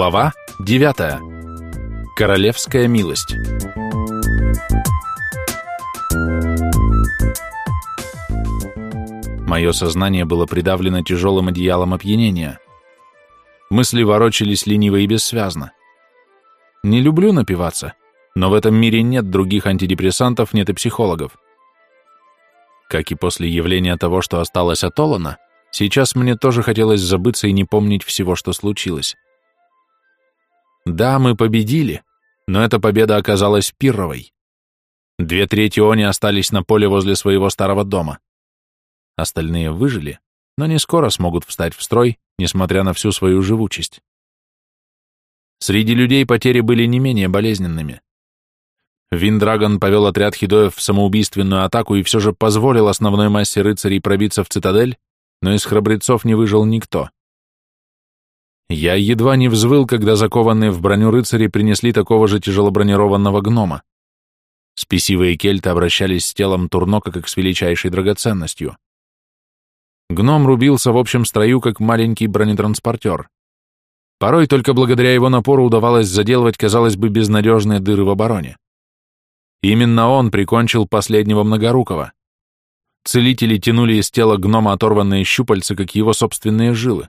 Глава 9. Королевская милость. Мое сознание было придавлено тяжелым одеялом опьянения. Мысли ворочались лениво и бессвязно. Не люблю напиваться, но в этом мире нет других антидепрессантов, нет и психологов. Как и после явления того, что осталось от Олана, сейчас мне тоже хотелось забыться и не помнить всего, что случилось. Да, мы победили, но эта победа оказалась пирровой. Две трети они остались на поле возле своего старого дома. Остальные выжили, но не скоро смогут встать в строй, несмотря на всю свою живучесть. Среди людей потери были не менее болезненными. Виндрагон повел отряд хидоев в самоубийственную атаку и все же позволил основной массе рыцарей пробиться в цитадель, но из храбрецов не выжил никто. Я едва не взвыл, когда закованные в броню рыцари принесли такого же тяжелобронированного гнома. Спесивые кельты обращались с телом Турнока как с величайшей драгоценностью. Гном рубился в общем строю, как маленький бронетранспортер. Порой только благодаря его напору удавалось заделывать, казалось бы, безнадежные дыры в обороне. Именно он прикончил последнего многорукого. Целители тянули из тела гнома оторванные щупальца, как его собственные жилы.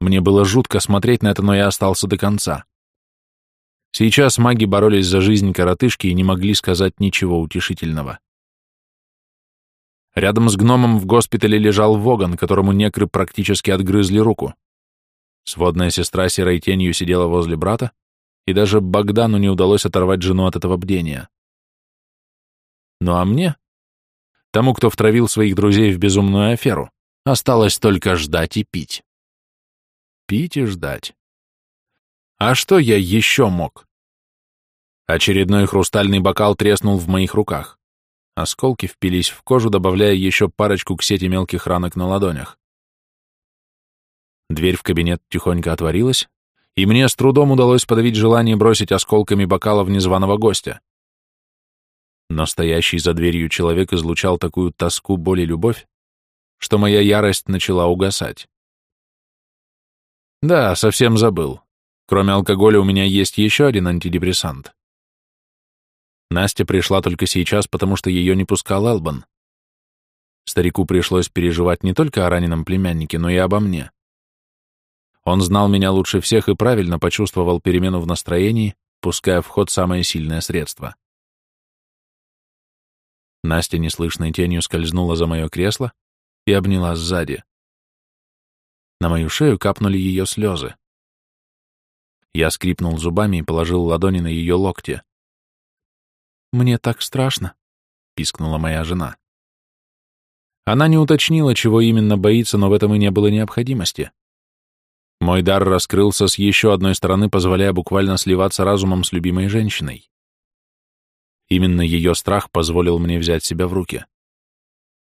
Мне было жутко смотреть на это, но я остался до конца. Сейчас маги боролись за жизнь коротышки и не могли сказать ничего утешительного. Рядом с гномом в госпитале лежал Воган, которому некры практически отгрызли руку. Сводная сестра серой тенью сидела возле брата, и даже Богдану не удалось оторвать жену от этого бдения. Ну а мне, тому, кто втравил своих друзей в безумную аферу, осталось только ждать и пить пить и ждать. А что я еще мог? Очередной хрустальный бокал треснул в моих руках. Осколки впились в кожу, добавляя еще парочку к сети мелких ранок на ладонях. Дверь в кабинет тихонько отворилась, и мне с трудом удалось подавить желание бросить осколками бокала в незваного гостя. Но стоящий за дверью человек излучал такую тоску, боль и любовь, что моя ярость начала угасать. Да, совсем забыл. Кроме алкоголя у меня есть еще один антидепрессант. Настя пришла только сейчас, потому что ее не пускал Элбан. Старику пришлось переживать не только о раненом племяннике, но и обо мне. Он знал меня лучше всех и правильно почувствовал перемену в настроении, пуская в ход самое сильное средство. Настя неслышной тенью скользнула за мое кресло и обняла сзади. На мою шею капнули ее слезы. Я скрипнул зубами и положил ладони на ее локти. «Мне так страшно», — пискнула моя жена. Она не уточнила, чего именно боится, но в этом и не было необходимости. Мой дар раскрылся с еще одной стороны, позволяя буквально сливаться разумом с любимой женщиной. Именно ее страх позволил мне взять себя в руки.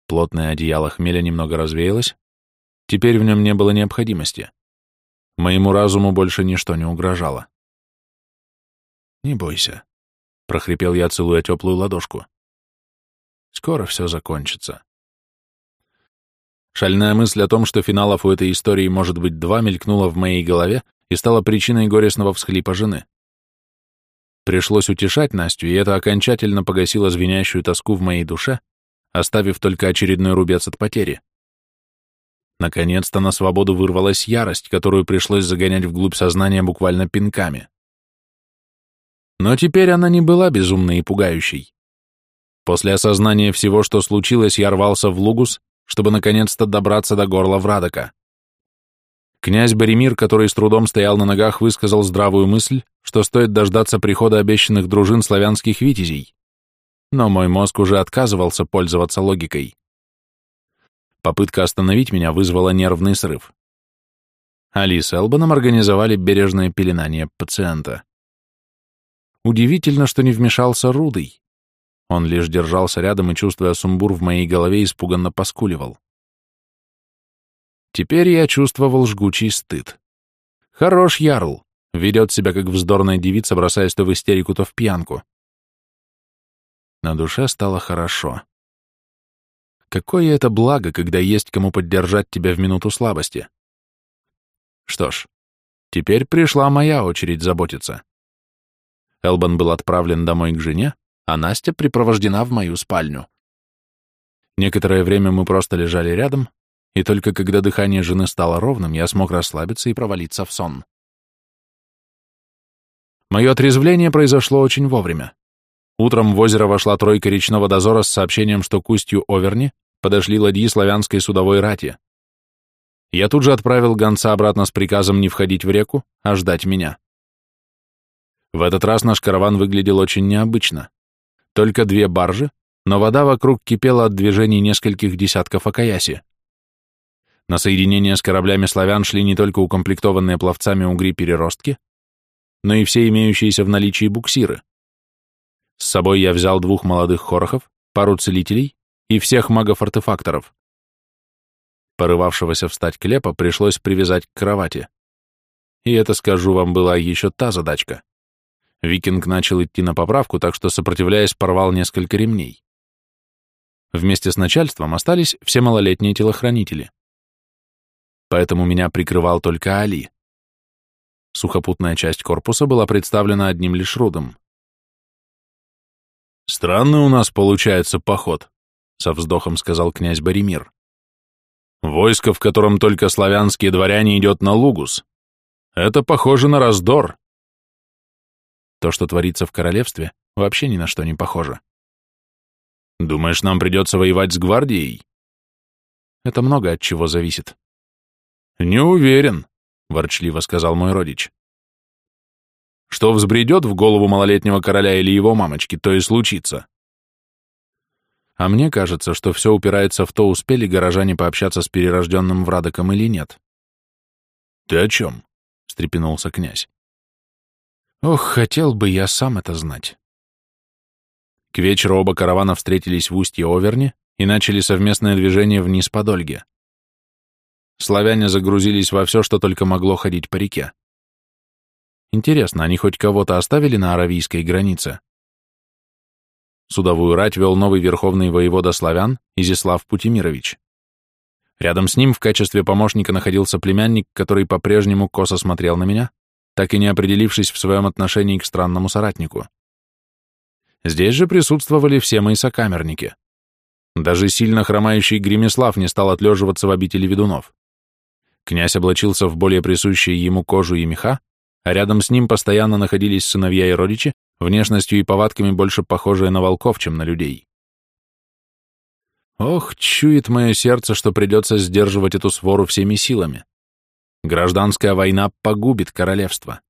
Плотное одеяло хмеля немного развеялось, Теперь в нем не было необходимости. Моему разуму больше ничто не угрожало. «Не бойся», — прохрипел я, целуя теплую ладошку. «Скоро все закончится». Шальная мысль о том, что финалов у этой истории может быть два, мелькнула в моей голове и стала причиной горестного всхлипа жены. Пришлось утешать Настю, и это окончательно погасило звенящую тоску в моей душе, оставив только очередной рубец от потери. Наконец-то на свободу вырвалась ярость, которую пришлось загонять вглубь сознания буквально пинками. Но теперь она не была безумной и пугающей. После осознания всего, что случилось, я рвался в Лугус, чтобы наконец-то добраться до горла Врадока. Князь Боремир, который с трудом стоял на ногах, высказал здравую мысль, что стоит дождаться прихода обещанных дружин славянских витязей. Но мой мозг уже отказывался пользоваться логикой. Попытка остановить меня вызвала нервный срыв. Али с Элбаном организовали бережное пеленание пациента. Удивительно, что не вмешался Рудый. Он лишь держался рядом и, чувствуя сумбур в моей голове, испуганно поскуливал. Теперь я чувствовал жгучий стыд. Хорош Ярл, ведет себя как вздорная девица, бросаясь то в истерику, то в пьянку. На душе стало хорошо. Какое это благо, когда есть кому поддержать тебя в минуту слабости. Что ж, Теперь пришла моя очередь заботиться. Элбан был отправлен домой к жене, а Настя припровождена в мою спальню. Некоторое время мы просто лежали рядом, и только когда дыхание жены стало ровным, я смог расслабиться и провалиться в сон. Мое отрезвление произошло очень вовремя. Утром в озеро вошла тройка речного дозора с сообщением, что к устью Оверни подошли ладьи славянской судовой рати. Я тут же отправил гонца обратно с приказом не входить в реку, а ждать меня. В этот раз наш караван выглядел очень необычно. Только две баржи, но вода вокруг кипела от движений нескольких десятков акаяси. На соединение с кораблями славян шли не только укомплектованные пловцами угри-переростки, но и все имеющиеся в наличии буксиры. С собой я взял двух молодых хорохов, пару целителей и всех магов-артефакторов. Порывавшегося встать клепа пришлось привязать к кровати. И это, скажу вам, была еще та задачка. Викинг начал идти на поправку, так что, сопротивляясь, порвал несколько ремней. Вместе с начальством остались все малолетние телохранители. Поэтому меня прикрывал только Али. Сухопутная часть корпуса была представлена одним лишь рудом. «Странный у нас получается поход», — со вздохом сказал князь Боремир. Войско, в котором только славянские дворяне, идет на Лугус. Это похоже на раздор. То, что творится в королевстве, вообще ни на что не похоже. Думаешь, нам придется воевать с гвардией? Это много от чего зависит. Не уверен, ворчливо сказал мой родич. Что взбредет в голову малолетнего короля или его мамочки, то и случится. А мне кажется, что все упирается в то, успели горожане пообщаться с перерожденным Врадоком или нет. «Ты о чем?» — встрепенулся князь. «Ох, хотел бы я сам это знать». К вечеру оба каравана встретились в устье Оверни и начали совместное движение вниз по Дольге. Славяне загрузились во все, что только могло ходить по реке. Интересно, они хоть кого-то оставили на аравийской границе? Судовую рать вел новый верховный воевода славян Изислав Путимирович. Рядом с ним в качестве помощника находился племянник, который по-прежнему косо смотрел на меня, так и не определившись в своем отношении к странному соратнику. Здесь же присутствовали все мои сокамерники. Даже сильно хромающий Гремеслав не стал отлеживаться в обители ведунов. Князь облачился в более присущие ему кожу и меха, а рядом с ним постоянно находились сыновья и родичи, внешностью и повадками больше похожие на волков, чем на людей. Ох, чует мое сердце, что придется сдерживать эту свору всеми силами. Гражданская война погубит королевство.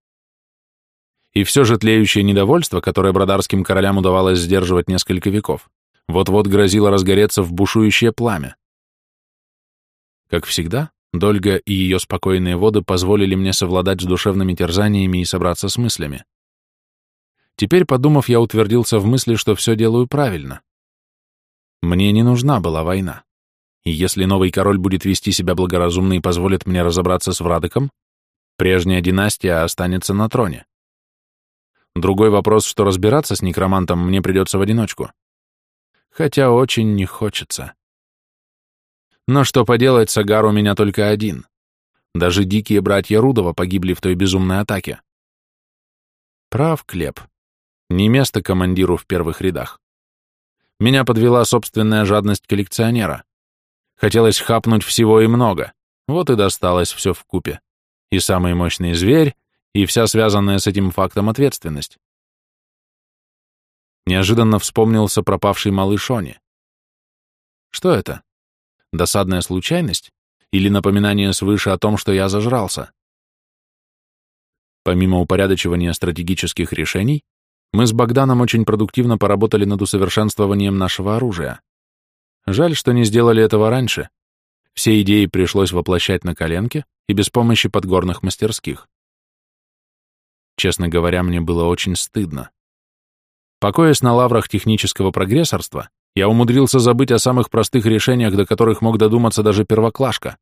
И все же тлеющее недовольство, которое бродарским королям удавалось сдерживать несколько веков, вот-вот грозило разгореться в бушующее пламя. Как всегда, Дольга и ее спокойные воды позволили мне совладать с душевными терзаниями и собраться с мыслями. Теперь, подумав, я утвердился в мысли, что все делаю правильно. Мне не нужна была война. И если новый король будет вести себя благоразумно и позволит мне разобраться с Врадыком, прежняя династия останется на троне. Другой вопрос, что разбираться с некромантом мне придется в одиночку. Хотя очень не хочется. Но что поделать, Сагар у меня только один. Даже дикие братья Рудова погибли в той безумной атаке. Прав, Клеп. Не место командиру в первых рядах. Меня подвела собственная жадность коллекционера. Хотелось хапнуть всего и много, вот и досталось все в купе. И самый мощный зверь, и вся связанная с этим фактом ответственность. Неожиданно вспомнился пропавший малыш Они. Что это? Досадная случайность? Или напоминание свыше о том, что я зажрался? Помимо упорядочивания стратегических решений, мы с Богданом очень продуктивно поработали над усовершенствованием нашего оружия. Жаль, что не сделали этого раньше. Все идеи пришлось воплощать на коленке и без помощи подгорных мастерских. Честно говоря, мне было очень стыдно. Покоясь на лаврах технического прогрессорства, я умудрился забыть о самых простых решениях, до которых мог додуматься даже первоклашка.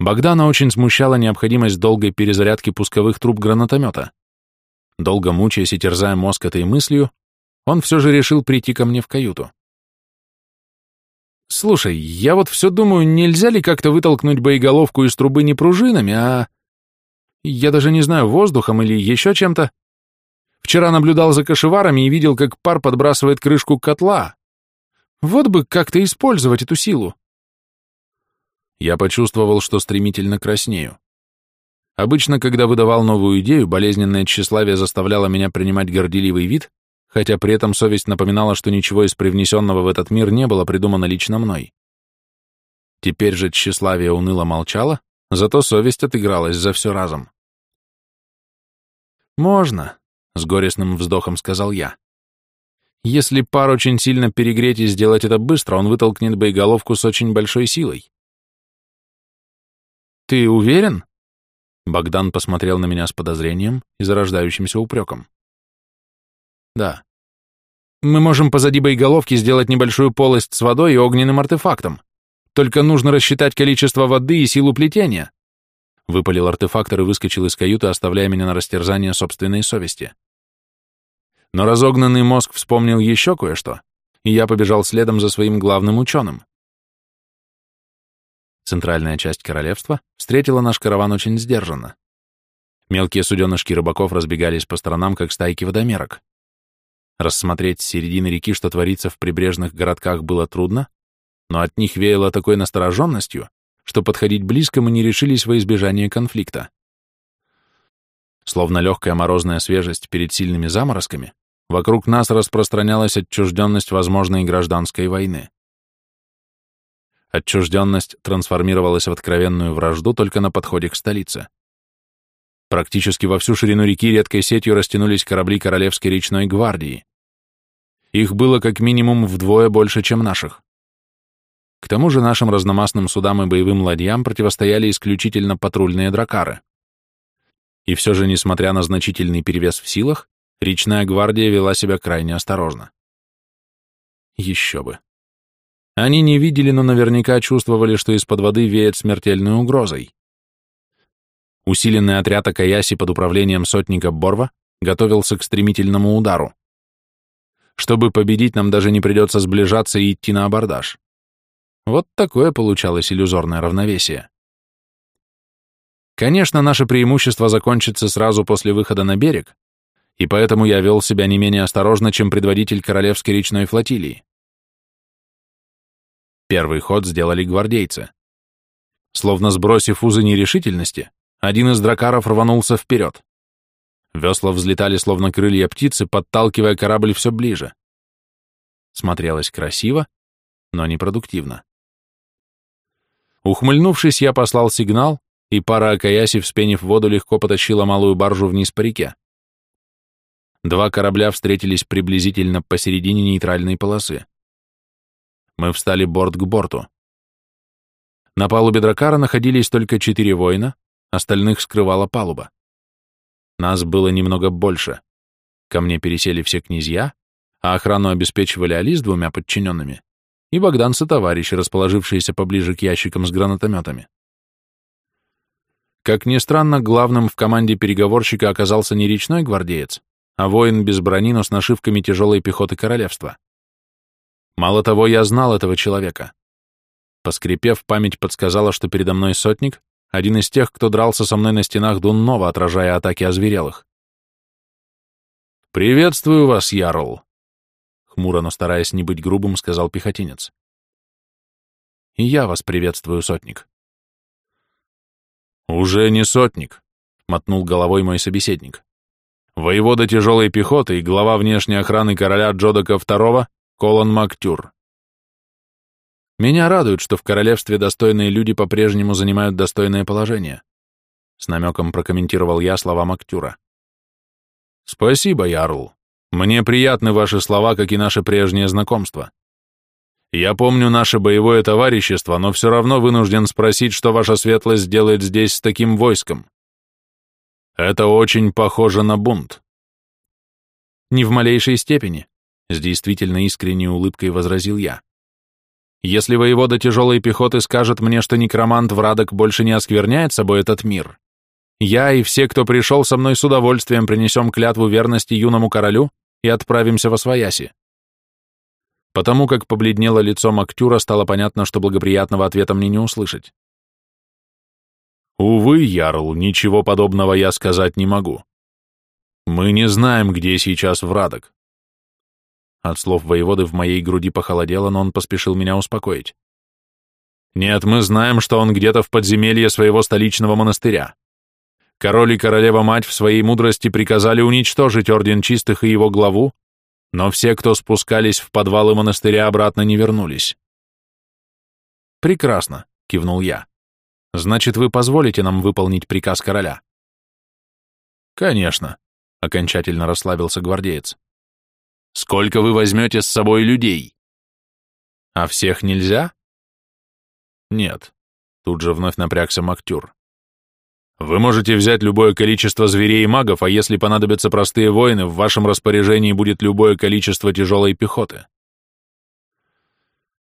Богдана очень смущала необходимость долгой перезарядки пусковых труб гранатомета. Долго мучаясь и терзая мозг этой мыслью, он все же решил прийти ко мне в каюту. «Слушай, я вот все думаю, нельзя ли как-то вытолкнуть боеголовку из трубы не пружинами, а...» Я даже не знаю, воздухом или еще чем-то. Вчера наблюдал за кошеварами и видел, как пар подбрасывает крышку котла. Вот бы как-то использовать эту силу. Я почувствовал, что стремительно краснею. Обычно, когда выдавал новую идею, болезненное тщеславие заставляло меня принимать горделивый вид, хотя при этом совесть напоминала, что ничего из привнесенного в этот мир не было придумано лично мной. Теперь же тщеславие уныло молчало, зато совесть отыгралась за все разом. «Можно», — с горестным вздохом сказал я. «Если пар очень сильно перегреть и сделать это быстро, он вытолкнет боеголовку с очень большой силой». «Ты уверен?» Богдан посмотрел на меня с подозрением и зарождающимся упреком. «Да. Мы можем позади боеголовки сделать небольшую полость с водой и огненным артефактом. Только нужно рассчитать количество воды и силу плетения. Выпалил артефактор и выскочил из каюты, оставляя меня на растерзание собственной совести. Но разогнанный мозг вспомнил еще кое-что, и я побежал следом за своим главным ученым. Центральная часть королевства встретила наш караван очень сдержанно. Мелкие суденышки рыбаков разбегались по сторонам, как стайки водомерок. Рассмотреть с середины реки, что творится в прибрежных городках, было трудно, но от них веяло такой настороженностью, что подходить близко мы не решились во избежание конфликта. Словно легкая морозная свежесть перед сильными заморозками, вокруг нас распространялась отчужденность возможной гражданской войны. Отчужденность трансформировалась в откровенную вражду только на подходе к столице. Практически во всю ширину реки редкой сетью растянулись корабли Королевской речной гвардии. Их было как минимум вдвое больше, чем наших. К тому же нашим разномастным судам и боевым ладьям противостояли исключительно патрульные дракары. И все же, несмотря на значительный перевес в силах, речная гвардия вела себя крайне осторожно. Еще бы. Они не видели, но наверняка чувствовали, что из-под воды веет смертельной угрозой. Усиленный отряд Акаяси под управлением сотника Борва готовился к стремительному удару. Чтобы победить, нам даже не придется сближаться и идти на абордаж. Вот такое получалось иллюзорное равновесие. Конечно, наше преимущество закончится сразу после выхода на берег, и поэтому я вел себя не менее осторожно, чем предводитель Королевской речной флотилии. Первый ход сделали гвардейцы. Словно сбросив узы нерешительности, один из дракаров рванулся вперед. Весла взлетали, словно крылья птицы, подталкивая корабль все ближе. Смотрелось красиво, но непродуктивно. Ухмыльнувшись, я послал сигнал, и пара Акаяси, вспенив воду, легко потащила малую баржу вниз по реке. Два корабля встретились приблизительно посередине нейтральной полосы. Мы встали борт к борту. На палубе дракара находились только четыре воина, остальных скрывала палуба. Нас было немного больше. Ко мне пересели все князья, а охрану обеспечивали Али с двумя подчиненными и Богдан товарищи, расположившиеся поближе к ящикам с гранатометами. Как ни странно, главным в команде переговорщика оказался не речной гвардеец, а воин без брони, но с нашивками тяжелой пехоты королевства. Мало того, я знал этого человека. Поскрипев, память подсказала, что передо мной сотник, один из тех, кто дрался со мной на стенах Дуннова, отражая атаки озверелых. «Приветствую вас, Ярл!» Хмуро, но стараясь не быть грубым, сказал пехотинец. «И я вас приветствую, сотник». «Уже не сотник», — мотнул головой мой собеседник. «Воевода тяжелой пехоты и глава внешней охраны короля Джодака II Колон Мактюр». «Меня радует, что в королевстве достойные люди по-прежнему занимают достойное положение», — с намеком прокомментировал я слова Мактюра. «Спасибо, Ярл», мне приятны ваши слова, как и наше прежнее знакомство. Я помню наше боевое товарищество, но все равно вынужден спросить, что ваша светлость делает здесь с таким войском. Это очень похоже на бунт. Не в малейшей степени, с действительно искренней улыбкой возразил я. Если воевода тяжелой пехоты скажет мне, что некромант Врадок больше не оскверняет собой этот мир, я и все, кто пришел со мной с удовольствием, принесем клятву верности юному королю и отправимся во свояси. Потому как побледнело лицо Мактюра, стало понятно, что благоприятного ответа мне не услышать. Увы, Ярл, ничего подобного я сказать не могу. Мы не знаем, где сейчас Врадок. От слов воеводы в моей груди похолодело, но он поспешил меня успокоить. Нет, мы знаем, что он где-то в подземелье своего столичного монастыря. Король и королева-мать в своей мудрости приказали уничтожить Орден Чистых и его главу, но все, кто спускались в подвалы монастыря, обратно не вернулись. «Прекрасно», — кивнул я. «Значит, вы позволите нам выполнить приказ короля?» «Конечно», — окончательно расслабился гвардеец. Сколько вы возьмете с собой людей? А всех нельзя? Нет. Тут же вновь напрягся Мактюр. Вы можете взять любое количество зверей и магов, а если понадобятся простые воины, в вашем распоряжении будет любое количество тяжелой пехоты.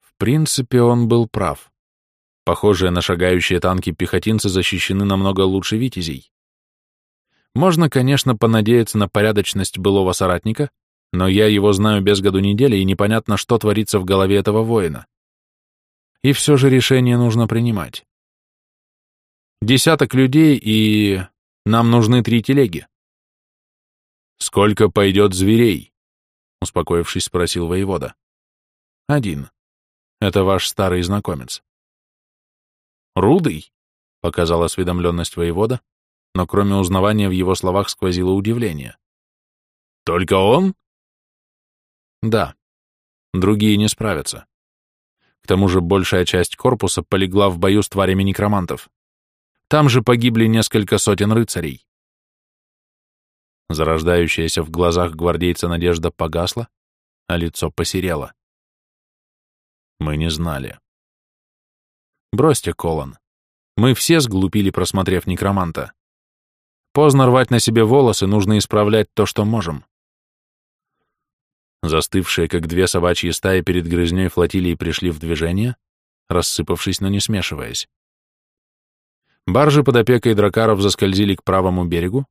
В принципе, он был прав. Похожие на шагающие танки пехотинцы защищены намного лучше витязей. Можно, конечно, понадеяться на порядочность былого соратника, но я его знаю без году недели, и непонятно, что творится в голове этого воина. И все же решение нужно принимать. Десяток людей, и нам нужны три телеги. «Сколько пойдет зверей?» — успокоившись, спросил воевода. «Один. Это ваш старый знакомец». «Рудый?» — показал осведомленность воевода, но кроме узнавания в его словах сквозило удивление. «Только он?» Да, другие не справятся. К тому же большая часть корпуса полегла в бою с тварями некромантов. Там же погибли несколько сотен рыцарей. Зарождающаяся в глазах гвардейца надежда погасла, а лицо посерело. Мы не знали. Бросьте, Колон. Мы все сглупили, просмотрев некроманта. Поздно рвать на себе волосы, нужно исправлять то, что можем. Застывшие, как две собачьи стаи перед грызней флотилии пришли в движение, рассыпавшись, но не смешиваясь. Баржи под опекой дракаров заскользили к правому берегу,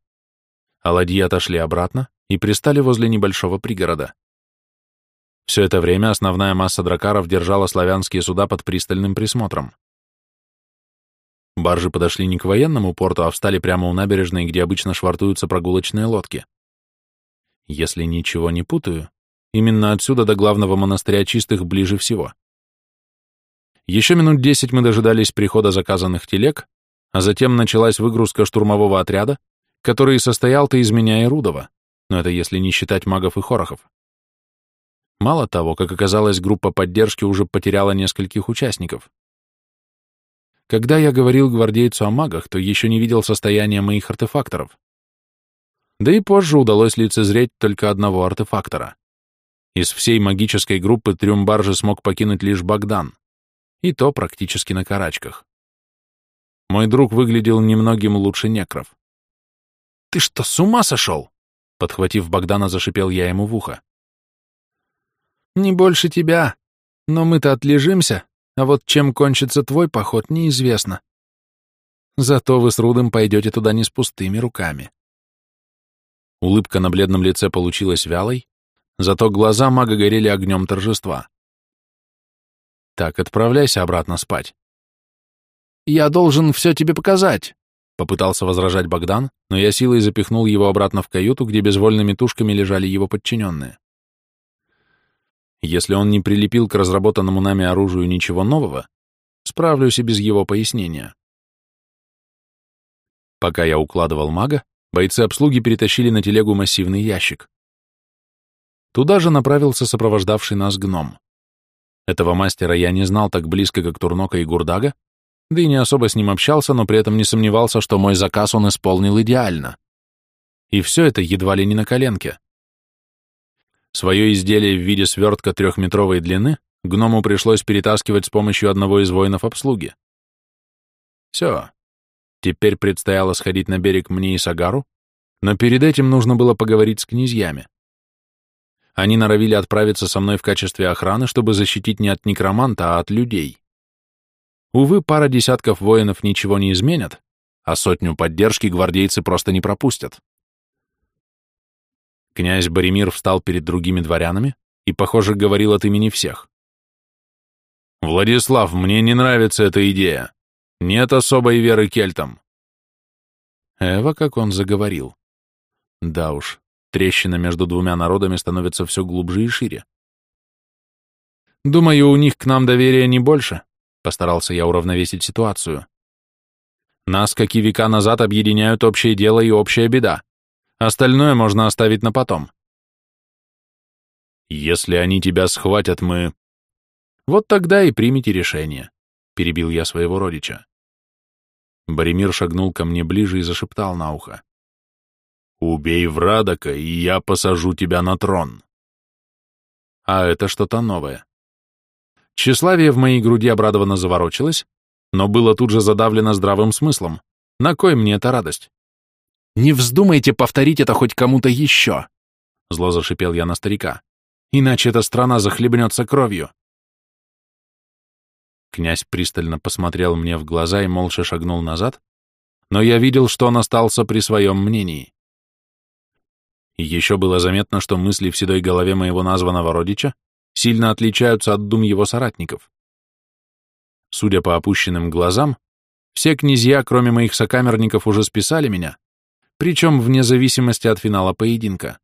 а ладьи отошли обратно и пристали возле небольшого пригорода. Все это время основная масса дракаров держала славянские суда под пристальным присмотром. Баржи подошли не к военному порту, а встали прямо у набережной, где обычно швартуются прогулочные лодки. Если ничего не путаю, Именно отсюда до главного монастыря чистых ближе всего. Еще минут десять мы дожидались прихода заказанных телег, а затем началась выгрузка штурмового отряда, который состоял-то из меня и Рудова, но это если не считать магов и хорохов. Мало того, как оказалось, группа поддержки уже потеряла нескольких участников. Когда я говорил гвардейцу о магах, то еще не видел состояния моих артефакторов. Да и позже удалось лицезреть только одного артефактора. Из всей магической группы трюм смог покинуть лишь Богдан, и то практически на карачках. Мой друг выглядел немногим лучше некров. «Ты что, с ума сошел?» Подхватив Богдана, зашипел я ему в ухо. «Не больше тебя, но мы-то отлежимся, а вот чем кончится твой поход, неизвестно. Зато вы с Рудом пойдете туда не с пустыми руками». Улыбка на бледном лице получилась вялой, Зато глаза мага горели огнем торжества. Так, отправляйся обратно спать. Я должен все тебе показать, попытался возражать Богдан, но я силой запихнул его обратно в каюту, где безвольными тушками лежали его подчиненные. Если он не прилепил к разработанному нами оружию ничего нового, справлюсь и без его пояснения. Пока я укладывал мага, бойцы обслуги перетащили на телегу массивный ящик. Туда же направился сопровождавший нас гном. Этого мастера я не знал так близко, как Турнока и Гурдага, да и не особо с ним общался, но при этом не сомневался, что мой заказ он исполнил идеально. И все это едва ли не на коленке. Свое изделие в виде свертка трехметровой длины гному пришлось перетаскивать с помощью одного из воинов обслуги. Все. Теперь предстояло сходить на берег мне и Сагару, но перед этим нужно было поговорить с князьями. Они норовили отправиться со мной в качестве охраны, чтобы защитить не от некроманта, а от людей. Увы, пара десятков воинов ничего не изменят, а сотню поддержки гвардейцы просто не пропустят. Князь Боремир встал перед другими дворянами и, похоже, говорил от имени всех. «Владислав, мне не нравится эта идея. Нет особой веры кельтам. Эва, как он заговорил. Да уж, трещина между двумя народами становится все глубже и шире. Думаю, у них к нам доверия не больше, постарался я уравновесить ситуацию. Нас, как и века назад, объединяют общее дело и общая беда. Остальное можно оставить на потом. Если они тебя схватят, мы... Вот тогда и примите решение, перебил я своего родича. Боремир шагнул ко мне ближе и зашептал на ухо. «Убей Врадока, и я посажу тебя на трон». А это что-то новое. Тщеславие в моей груди обрадованно заворочилось, но было тут же задавлено здравым смыслом. На кой мне эта радость? «Не вздумайте повторить это хоть кому-то еще!» Зло зашипел я на старика. «Иначе эта страна захлебнется кровью!» Князь пристально посмотрел мне в глаза и молча шагнул назад, но я видел, что он остался при своем мнении. И еще было заметно, что мысли в седой голове моего названного родича сильно отличаются от дум его соратников. Судя по опущенным глазам, все князья, кроме моих сокамерников, уже списали меня, причем вне зависимости от финала поединка.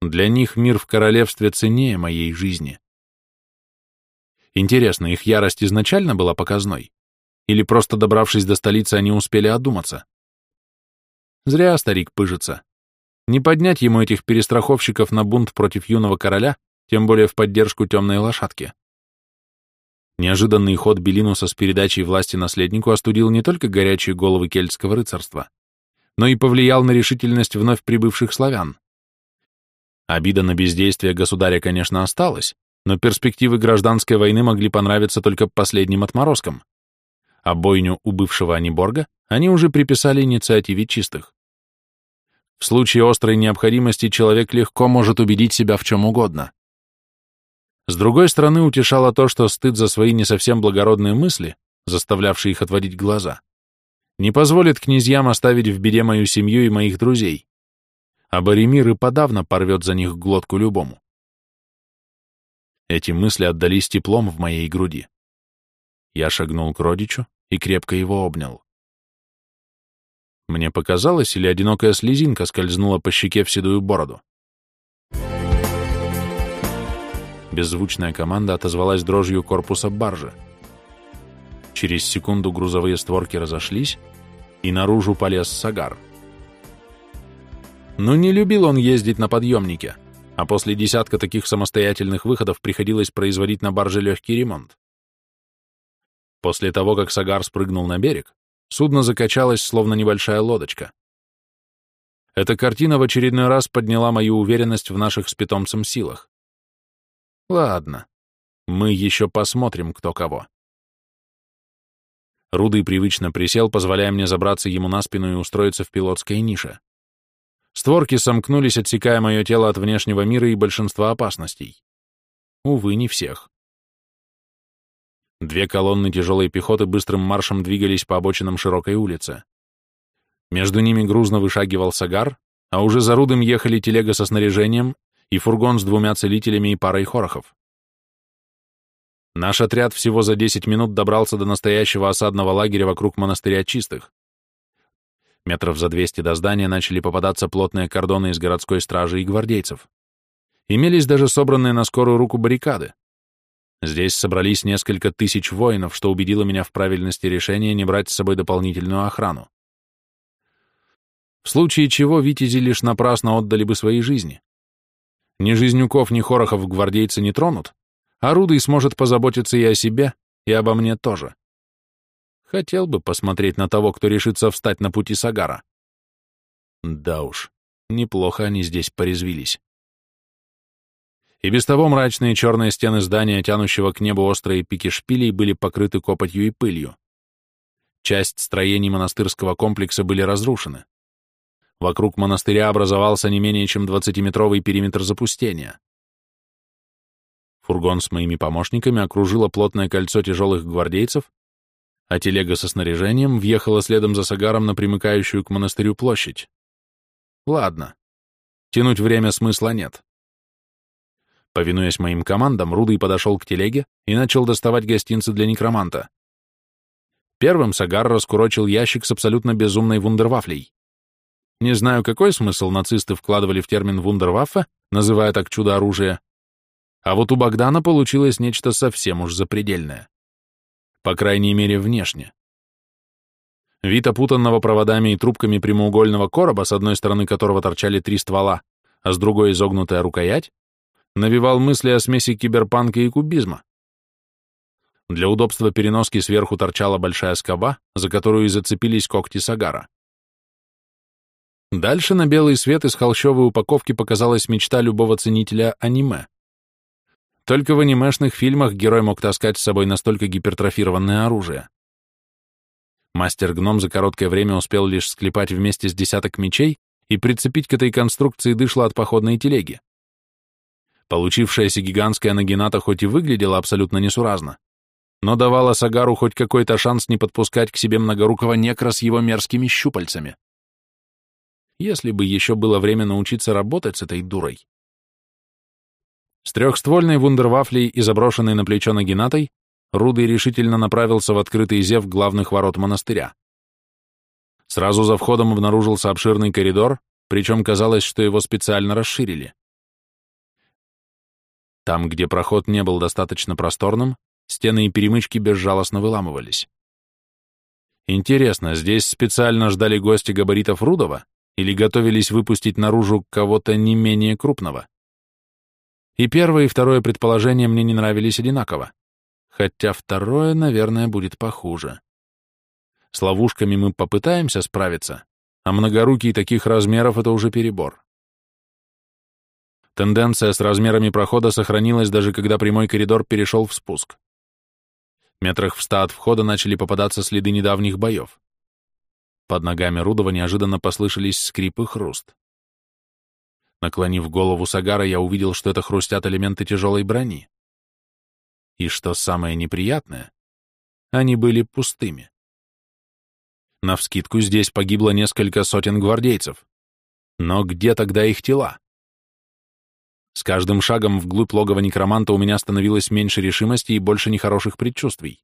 Для них мир в королевстве ценнее моей жизни. Интересно, их ярость изначально была показной? Или просто добравшись до столицы, они успели одуматься? Зря старик пыжится. Не поднять ему этих перестраховщиков на бунт против юного короля, тем более в поддержку темной лошадки. Неожиданный ход Белинуса с передачей власти наследнику остудил не только горячие головы кельтского рыцарства, но и повлиял на решительность вновь прибывших славян. Обида на бездействие государя, конечно, осталась, но перспективы гражданской войны могли понравиться только последним отморозкам, а бойню у бывшего Аниборга они уже приписали инициативе чистых. В случае острой необходимости человек легко может убедить себя в чем угодно. С другой стороны, утешало то, что стыд за свои не совсем благородные мысли, заставлявшие их отводить глаза, не позволит князьям оставить в беде мою семью и моих друзей, а Боремир и подавно порвет за них глотку любому. Эти мысли отдались теплом в моей груди. Я шагнул к родичу и крепко его обнял. Мне показалось, или одинокая слезинка скользнула по щеке в седую бороду. Беззвучная команда отозвалась дрожью корпуса баржи. Через секунду грузовые створки разошлись, и наружу полез Сагар. Но не любил он ездить на подъемнике — а после десятка таких самостоятельных выходов приходилось производить на барже легкий ремонт. После того, как Сагар спрыгнул на берег, судно закачалось, словно небольшая лодочка. Эта картина в очередной раз подняла мою уверенность в наших с питомцем силах. Ладно, мы еще посмотрим, кто кого. Рудый привычно присел, позволяя мне забраться ему на спину и устроиться в пилотской нише. Створки сомкнулись, отсекая мое тело от внешнего мира и большинства опасностей. Увы, не всех. Две колонны тяжелой пехоты быстрым маршем двигались по обочинам широкой улицы. Между ними грузно вышагивал Сагар, а уже за Рудым ехали телега со снаряжением и фургон с двумя целителями и парой хорохов. Наш отряд всего за 10 минут добрался до настоящего осадного лагеря вокруг монастыря Чистых. Метров за 200 до здания начали попадаться плотные кордоны из городской стражи и гвардейцев. Имелись даже собранные на скорую руку баррикады. Здесь собрались несколько тысяч воинов, что убедило меня в правильности решения не брать с собой дополнительную охрану. В случае чего витязи лишь напрасно отдали бы свои жизни. Ни Жизнюков, ни Хорохов гвардейцы не тронут, а Рудый сможет позаботиться и о себе, и обо мне тоже. Хотел бы посмотреть на того, кто решится встать на пути Сагара. Да уж, неплохо они здесь порезвились. И без того мрачные черные стены здания, тянущего к небу острые пики шпилей, были покрыты копотью и пылью. Часть строений монастырского комплекса были разрушены. Вокруг монастыря образовался не менее чем 20-метровый периметр запустения. Фургон с моими помощниками окружило плотное кольцо тяжелых гвардейцев, а телега со снаряжением въехала следом за Сагаром на примыкающую к монастырю площадь. Ладно, тянуть время смысла нет. Повинуясь моим командам, Рудый подошел к телеге и начал доставать гостинцы для некроманта. Первым Сагар раскурочил ящик с абсолютно безумной вундервафлей. Не знаю, какой смысл нацисты вкладывали в термин вундерваффе, называя так чудо-оружие, а вот у Богдана получилось нечто совсем уж запредельное. По крайней мере, внешне. Вид опутанного проводами и трубками прямоугольного короба, с одной стороны которого торчали три ствола, а с другой изогнутая рукоять, навевал мысли о смеси киберпанка и кубизма. Для удобства переноски сверху торчала большая скоба, за которую и зацепились когти Сагара. Дальше на белый свет из холщовой упаковки показалась мечта любого ценителя аниме. Только в анимешных фильмах герой мог таскать с собой настолько гипертрофированное оружие. Мастер-гном за короткое время успел лишь склепать вместе с десяток мечей и прицепить к этой конструкции дышло от походной телеги. Получившаяся гигантская нагината хоть и выглядела абсолютно несуразно, но давала Сагару хоть какой-то шанс не подпускать к себе многорукого некра с его мерзкими щупальцами. Если бы еще было время научиться работать с этой дурой. С трехствольной вундервафлей и заброшенной на плечо нагинатой Рудый решительно направился в открытый зев главных ворот монастыря. Сразу за входом обнаружился обширный коридор, причем казалось, что его специально расширили. Там, где проход не был достаточно просторным, стены и перемычки безжалостно выламывались. Интересно, здесь специально ждали гости габаритов Рудова или готовились выпустить наружу кого-то не менее крупного? И первое, и второе предположение мне не нравились одинаково, хотя второе, наверное, будет похуже. С ловушками мы попытаемся справиться, а многорукий таких размеров — это уже перебор. Тенденция с размерами прохода сохранилась даже когда прямой коридор перешел в спуск. Метрах в ста от входа начали попадаться следы недавних боев. Под ногами Рудова неожиданно послышались скрип и хруст. Наклонив голову Сагара, я увидел, что это хрустят элементы тяжелой брони. И что самое неприятное, они были пустыми. Навскидку здесь погибло несколько сотен гвардейцев. Но где тогда их тела? С каждым шагом вглубь логова некроманта у меня становилось меньше решимости и больше нехороших предчувствий.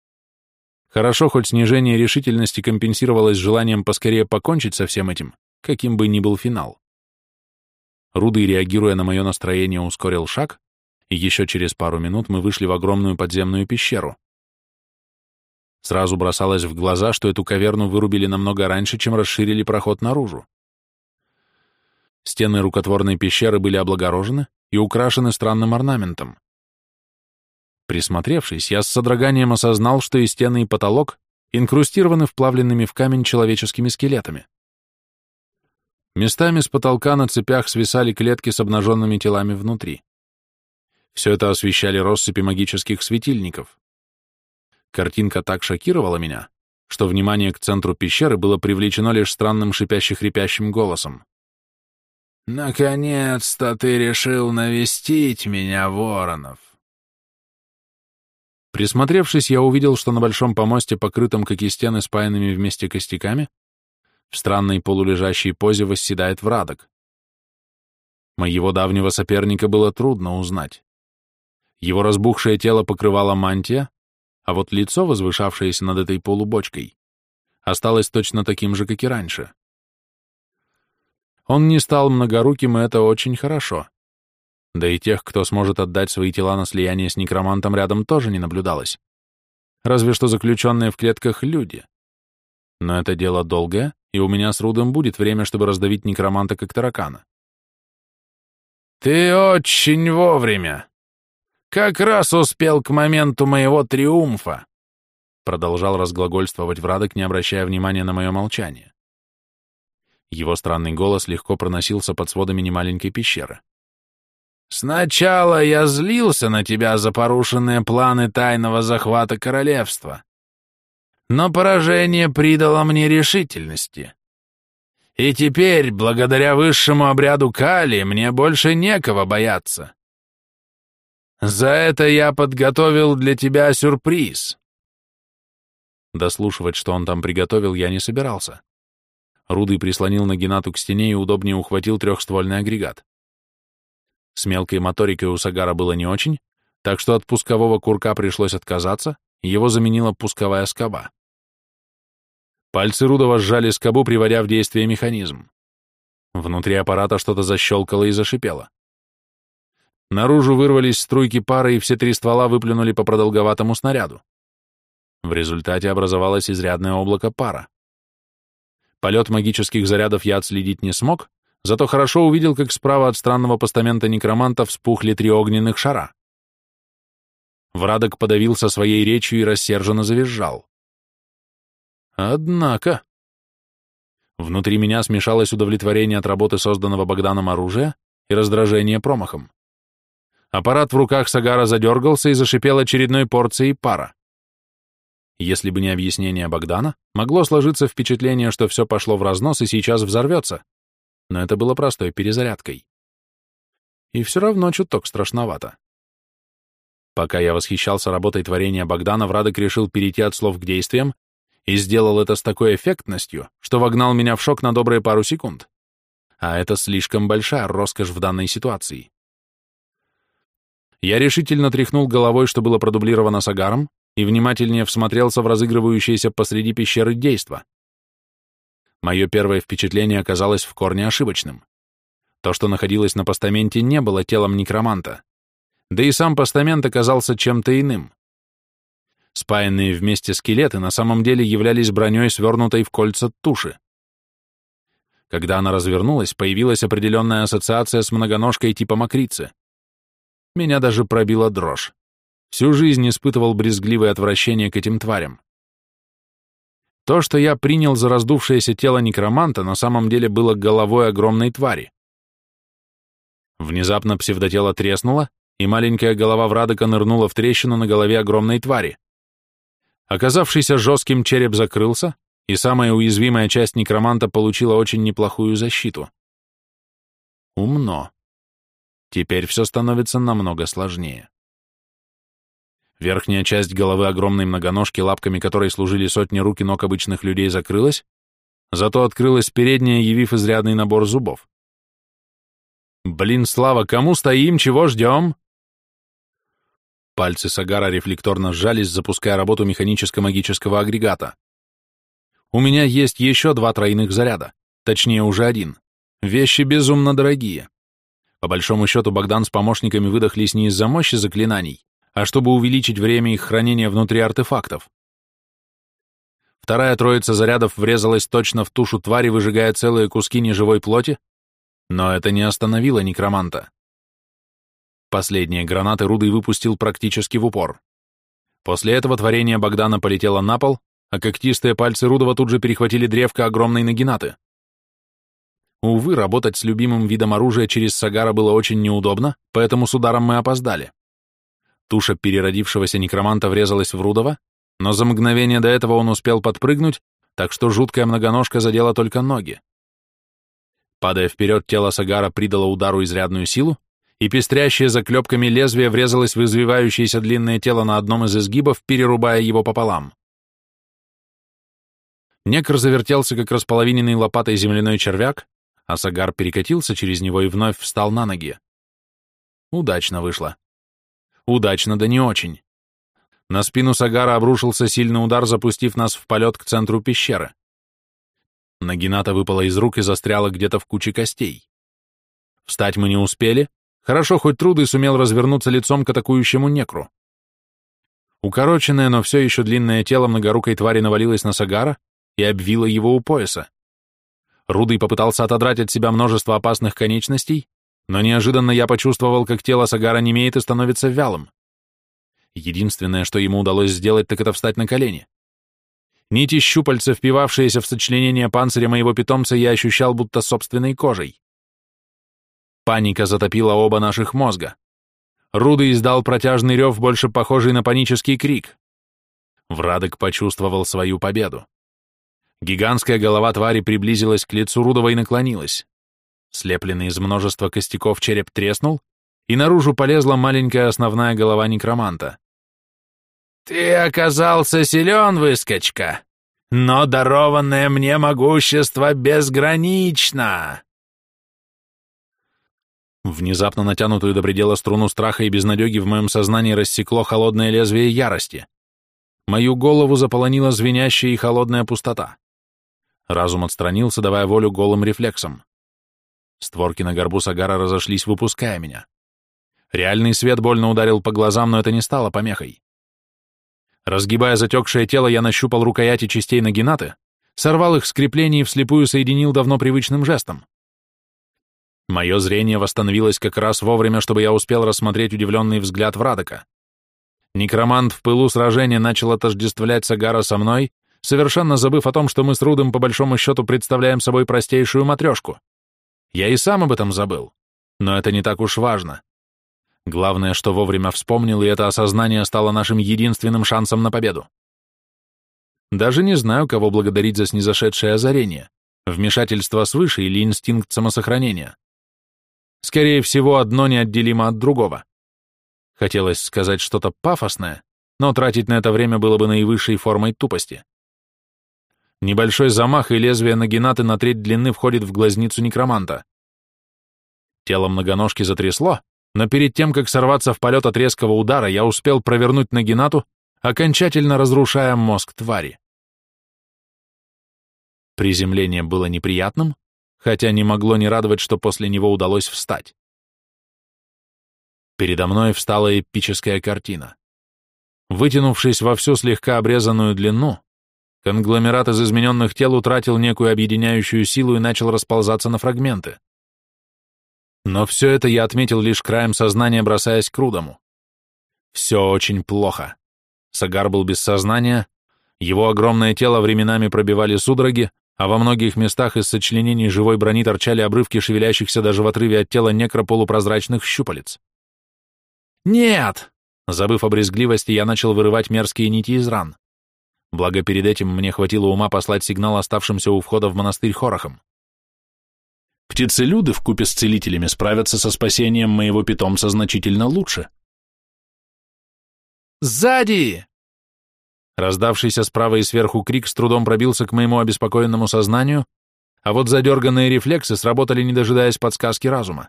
Хорошо, хоть снижение решительности компенсировалось желанием поскорее покончить со всем этим, каким бы ни был финал. Рудый, реагируя на мое настроение, ускорил шаг, и еще через пару минут мы вышли в огромную подземную пещеру. Сразу бросалось в глаза, что эту каверну вырубили намного раньше, чем расширили проход наружу. Стены рукотворной пещеры были облагорожены и украшены странным орнаментом. Присмотревшись, я с содроганием осознал, что и стены, и потолок инкрустированы вплавленными в камень человеческими скелетами. Местами с потолка на цепях свисали клетки с обнаженными телами внутри. Все это освещали россыпи магических светильников. Картинка так шокировала меня, что внимание к центру пещеры было привлечено лишь странным шипящих-хрипящим голосом. «Наконец-то ты решил навестить меня, Воронов!» Присмотревшись, я увидел, что на большом помосте, покрытом, как и стены, спаянными вместе костяками, в странной полулежащей позе восседает Врадок. Моего давнего соперника было трудно узнать. Его разбухшее тело покрывало мантия, а вот лицо, возвышавшееся над этой полубочкой, осталось точно таким же, как и раньше. Он не стал многоруким, и это очень хорошо. Да и тех, кто сможет отдать свои тела на слияние с некромантом, рядом тоже не наблюдалось. Разве что заключенные в клетках люди. Но это дело долгое, и у меня с Рудом будет время, чтобы раздавить некроманта как таракана. «Ты очень вовремя!» Как раз успел к моменту моего триумфа, продолжал разглагольствовать Врадок, не обращая внимания на мое молчание. Его странный голос легко проносился под сводами немаленькой пещеры. «Сначала я злился на тебя за порушенные планы тайного захвата королевства, но поражение придало мне решительности. И теперь, благодаря высшему обряду Кали, мне больше некого бояться. За это я подготовил для тебя сюрприз. Дослушивать, что он там приготовил, я не собирался. Рудый прислонил Нагинату к стене и удобнее ухватил трехствольный агрегат. С мелкой моторикой у Сагара было не очень, так что от пускового курка пришлось отказаться, его заменила пусковая скоба. Пальцы Рудова сжали скобу, приводя в действие механизм. Внутри аппарата что-то защелкало и зашипело. Наружу вырвались струйки пара, и все три ствола выплюнули по продолговатому снаряду. В результате образовалось изрядное облако пара. Полет магических зарядов я отследить не смог, зато хорошо увидел, как справа от странного постамента некроманта вспухли три огненных шара. Врадок подавился своей речью и рассерженно завизжал. Однако... Внутри меня смешалось удовлетворение от работы созданного Богданом оружия и раздражение промахом. Аппарат в руках Сагара задергался и зашипел очередной порцией пара. Если бы не объяснение Богдана, могло сложиться впечатление, что все пошло в разнос и сейчас взорвется, но это было простой перезарядкой. И все равно чуток страшновато. Пока я восхищался работой творения Богдана, Врадок решил перейти от слов к действиям и сделал это с такой эффектностью, что вогнал меня в шок на добрые пару секунд. А это слишком большая роскошь в данной ситуации. Я решительно тряхнул головой, что было продублировано Сагаром, и внимательнее всмотрелся в разыгрывающееся посреди пещеры действо. Мое первое впечатление оказалось в корне ошибочным. То, что находилось на постаменте, не было телом некроманта. Да и сам постамент оказался чем-то иным. Спаянные вместе скелеты на самом деле являлись броней, свернутой в кольца туши. Когда она развернулась, появилась определенная ассоциация с многоножкой типа мокрицы. Меня даже пробила дрожь. Всю жизнь испытывал брезгливое отвращение к этим тварям. То, что я принял за раздувшееся тело некроманта, на самом деле было головой огромной твари. Внезапно псевдотело треснуло, и маленькая голова Врадока нырнула в трещину на голове огромной твари. Оказавшийся жестким череп закрылся, и самая уязвимая часть некроманта получила очень неплохую защиту. Умно. Теперь все становится намного сложнее. Верхняя часть головы огромной многоножки, лапками которой служили сотни рук и ног обычных людей, закрылась, зато открылась передняя, явив изрядный набор зубов. «Блин, Слава, кому стоим, чего ждем?» Пальцы Сагара рефлекторно сжались, запуская работу механическо-магического агрегата. «У меня есть еще два тройных заряда, точнее уже один. Вещи безумно дорогие. По большому счету, Богдан с помощниками выдохлись не из-за мощи заклинаний, а чтобы увеличить время их хранения внутри артефактов. Вторая троица зарядов врезалась точно в тушу твари, выжигая целые куски неживой плоти, но это не остановило некроманта. Последние гранаты Рудый выпустил практически в упор. После этого творение Богдана полетело на пол, а когтистые пальцы Рудова тут же перехватили древко огромной нагинаты. Увы, работать с любимым видом оружия через Сагара было очень неудобно, поэтому с ударом мы опоздали. Туша переродившегося некроманта врезалась в Рудова, но за мгновение до этого он успел подпрыгнуть, так что жуткая многоножка задела только ноги. Падая вперед, тело Сагара придало удару изрядную силу, и пестрящее заклепками лезвие врезалось в извивающееся длинное тело на одном из изгибов, перерубая его пополам. Некр завертелся, как располовиненный лопатой земляной червяк, а Сагар перекатился через него и вновь встал на ноги. Удачно вышло. Удачно, да не очень. На спину Сагара обрушился сильный удар, запустив нас в полет к центру пещеры. Нагината выпала из рук и застряла где-то в куче костей. Встать мы не успели, хорошо хоть Труды сумел развернуться лицом к атакующему некру. Укороченное, но все еще длинное тело многорукой твари навалилось на Сагара и обвило его у пояса. Рудый попытался отодрать от себя множество опасных конечностей, но неожиданно я почувствовал, как тело Сагара немеет и становится вялым. Единственное, что ему удалось сделать, так это встать на колени. Нити щупальца, впивавшиеся в сочленение панциря моего питомца, я ощущал будто собственной кожей. Паника затопила оба наших мозга. Руды издал протяжный рев, больше похожий на панический крик. Врадок почувствовал свою победу. Гигантская голова твари приблизилась к лицу Рудова и наклонилась. Слепленный из множества костяков череп треснул, и наружу полезла маленькая основная голова некроманта. «Ты оказался силен, выскочка, но дарованное мне могущество безгранично!» Внезапно натянутую до предела струну страха и безнадеги в моем сознании рассекло холодное лезвие ярости. Мою голову заполонила звенящая и холодная пустота. Разум отстранился, давая волю голым рефлексам. Створки на горбу Сагара разошлись, выпуская меня. Реальный свет больно ударил по глазам, но это не стало помехой. Разгибая затекшее тело, я нащупал рукояти частей нагинаты, сорвал их с креплений и вслепую соединил давно привычным жестом. Мое зрение восстановилось как раз вовремя, чтобы я успел рассмотреть удивленный взгляд Врадока. Некромант в пылу сражения начал отождествлять Сагара со мной, совершенно забыв о том, что мы с Рудом по большому счету представляем собой простейшую матрешку. Я и сам об этом забыл, но это не так уж важно. Главное, что вовремя вспомнил, и это осознание стало нашим единственным шансом на победу. Даже не знаю, кого благодарить за снизошедшее озарение, вмешательство свыше или инстинкт самосохранения. Скорее всего, одно неотделимо от другого. Хотелось сказать что-то пафосное, но тратить на это время было бы наивысшей формой тупости. Небольшой замах и лезвие нагинаты на треть длины входит в глазницу некроманта. Тело многоножки затрясло, но перед тем, как сорваться в полет от резкого удара, я успел провернуть нагинату, окончательно разрушая мозг твари. Приземление было неприятным, хотя не могло не радовать, что после него удалось встать. Передо мной встала эпическая картина. Вытянувшись во всю слегка обрезанную длину, конгломерат из измененных тел утратил некую объединяющую силу и начал расползаться на фрагменты. Но все это я отметил лишь краем сознания, бросаясь к Рудому. Все очень плохо. Сагар был без сознания, его огромное тело временами пробивали судороги, а во многих местах из сочленений живой брони торчали обрывки шевелящихся даже в отрыве от тела некрополупрозрачных щупалец. «Нет!» Забыв о брезгливости, я начал вырывать мерзкие нити из ран. Благо, перед этим мне хватило ума послать сигнал оставшимся у входа в монастырь хорохам. Птицелюды вкупе с целителями справятся со спасением моего питомца значительно лучше. «Сзади!» Раздавшийся справа и сверху крик с трудом пробился к моему обеспокоенному сознанию, а вот задерганные рефлексы сработали, не дожидаясь подсказки разума.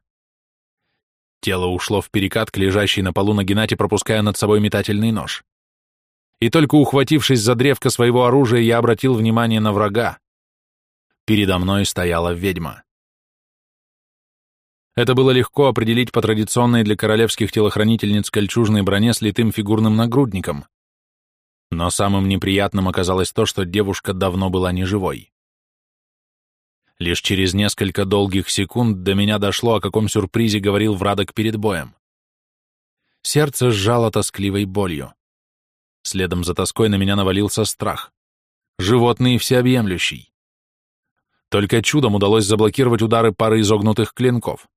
Тело ушло в перекат к лежащей на полу на Геннате, пропуская над собой метательный нож. И только ухватившись за древко своего оружия, я обратил внимание на врага. Передо мной стояла ведьма. Это было легко определить по традиционной для королевских телохранительниц кольчужной броне с литым фигурным нагрудником. Но самым неприятным оказалось то, что девушка давно была неживой. Лишь через несколько долгих секунд до меня дошло, о каком сюрпризе говорил Врадок перед боем. Сердце сжало тоскливой болью. Следом за тоской на меня навалился страх. Животный всеобъемлющий. Только чудом удалось заблокировать удары пары изогнутых клинков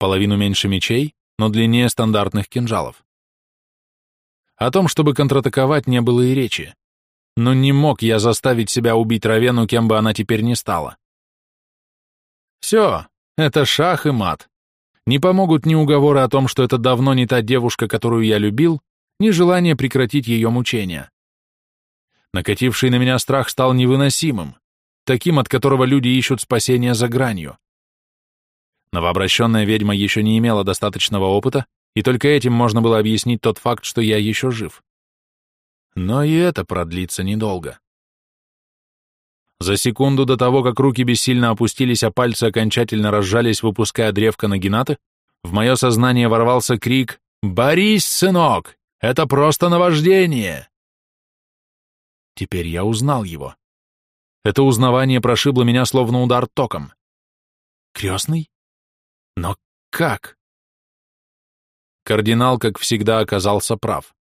половину меньше мечей, но длиннее стандартных кинжалов. О том, чтобы контратаковать, не было и речи. Но не мог я заставить себя убить Равену, кем бы она теперь ни стала. Все, это шах и мат. Не помогут ни уговоры о том, что это давно не та девушка, которую я любил, ни желание прекратить ее мучения. Накативший на меня страх стал невыносимым, таким, от которого люди ищут спасения за гранью. Новообращенная ведьма еще не имела достаточного опыта, и только этим можно было объяснить тот факт, что я еще жив. Но и это продлится недолго. За секунду до того, как руки бессильно опустились, а пальцы окончательно разжались, выпуская древко на генаты, в мое сознание ворвался крик «Борись, сынок! Это просто наваждение!» Теперь я узнал его. Это узнавание прошибло меня словно удар током. Крестный? Но как? Кардинал, как всегда, оказался прав.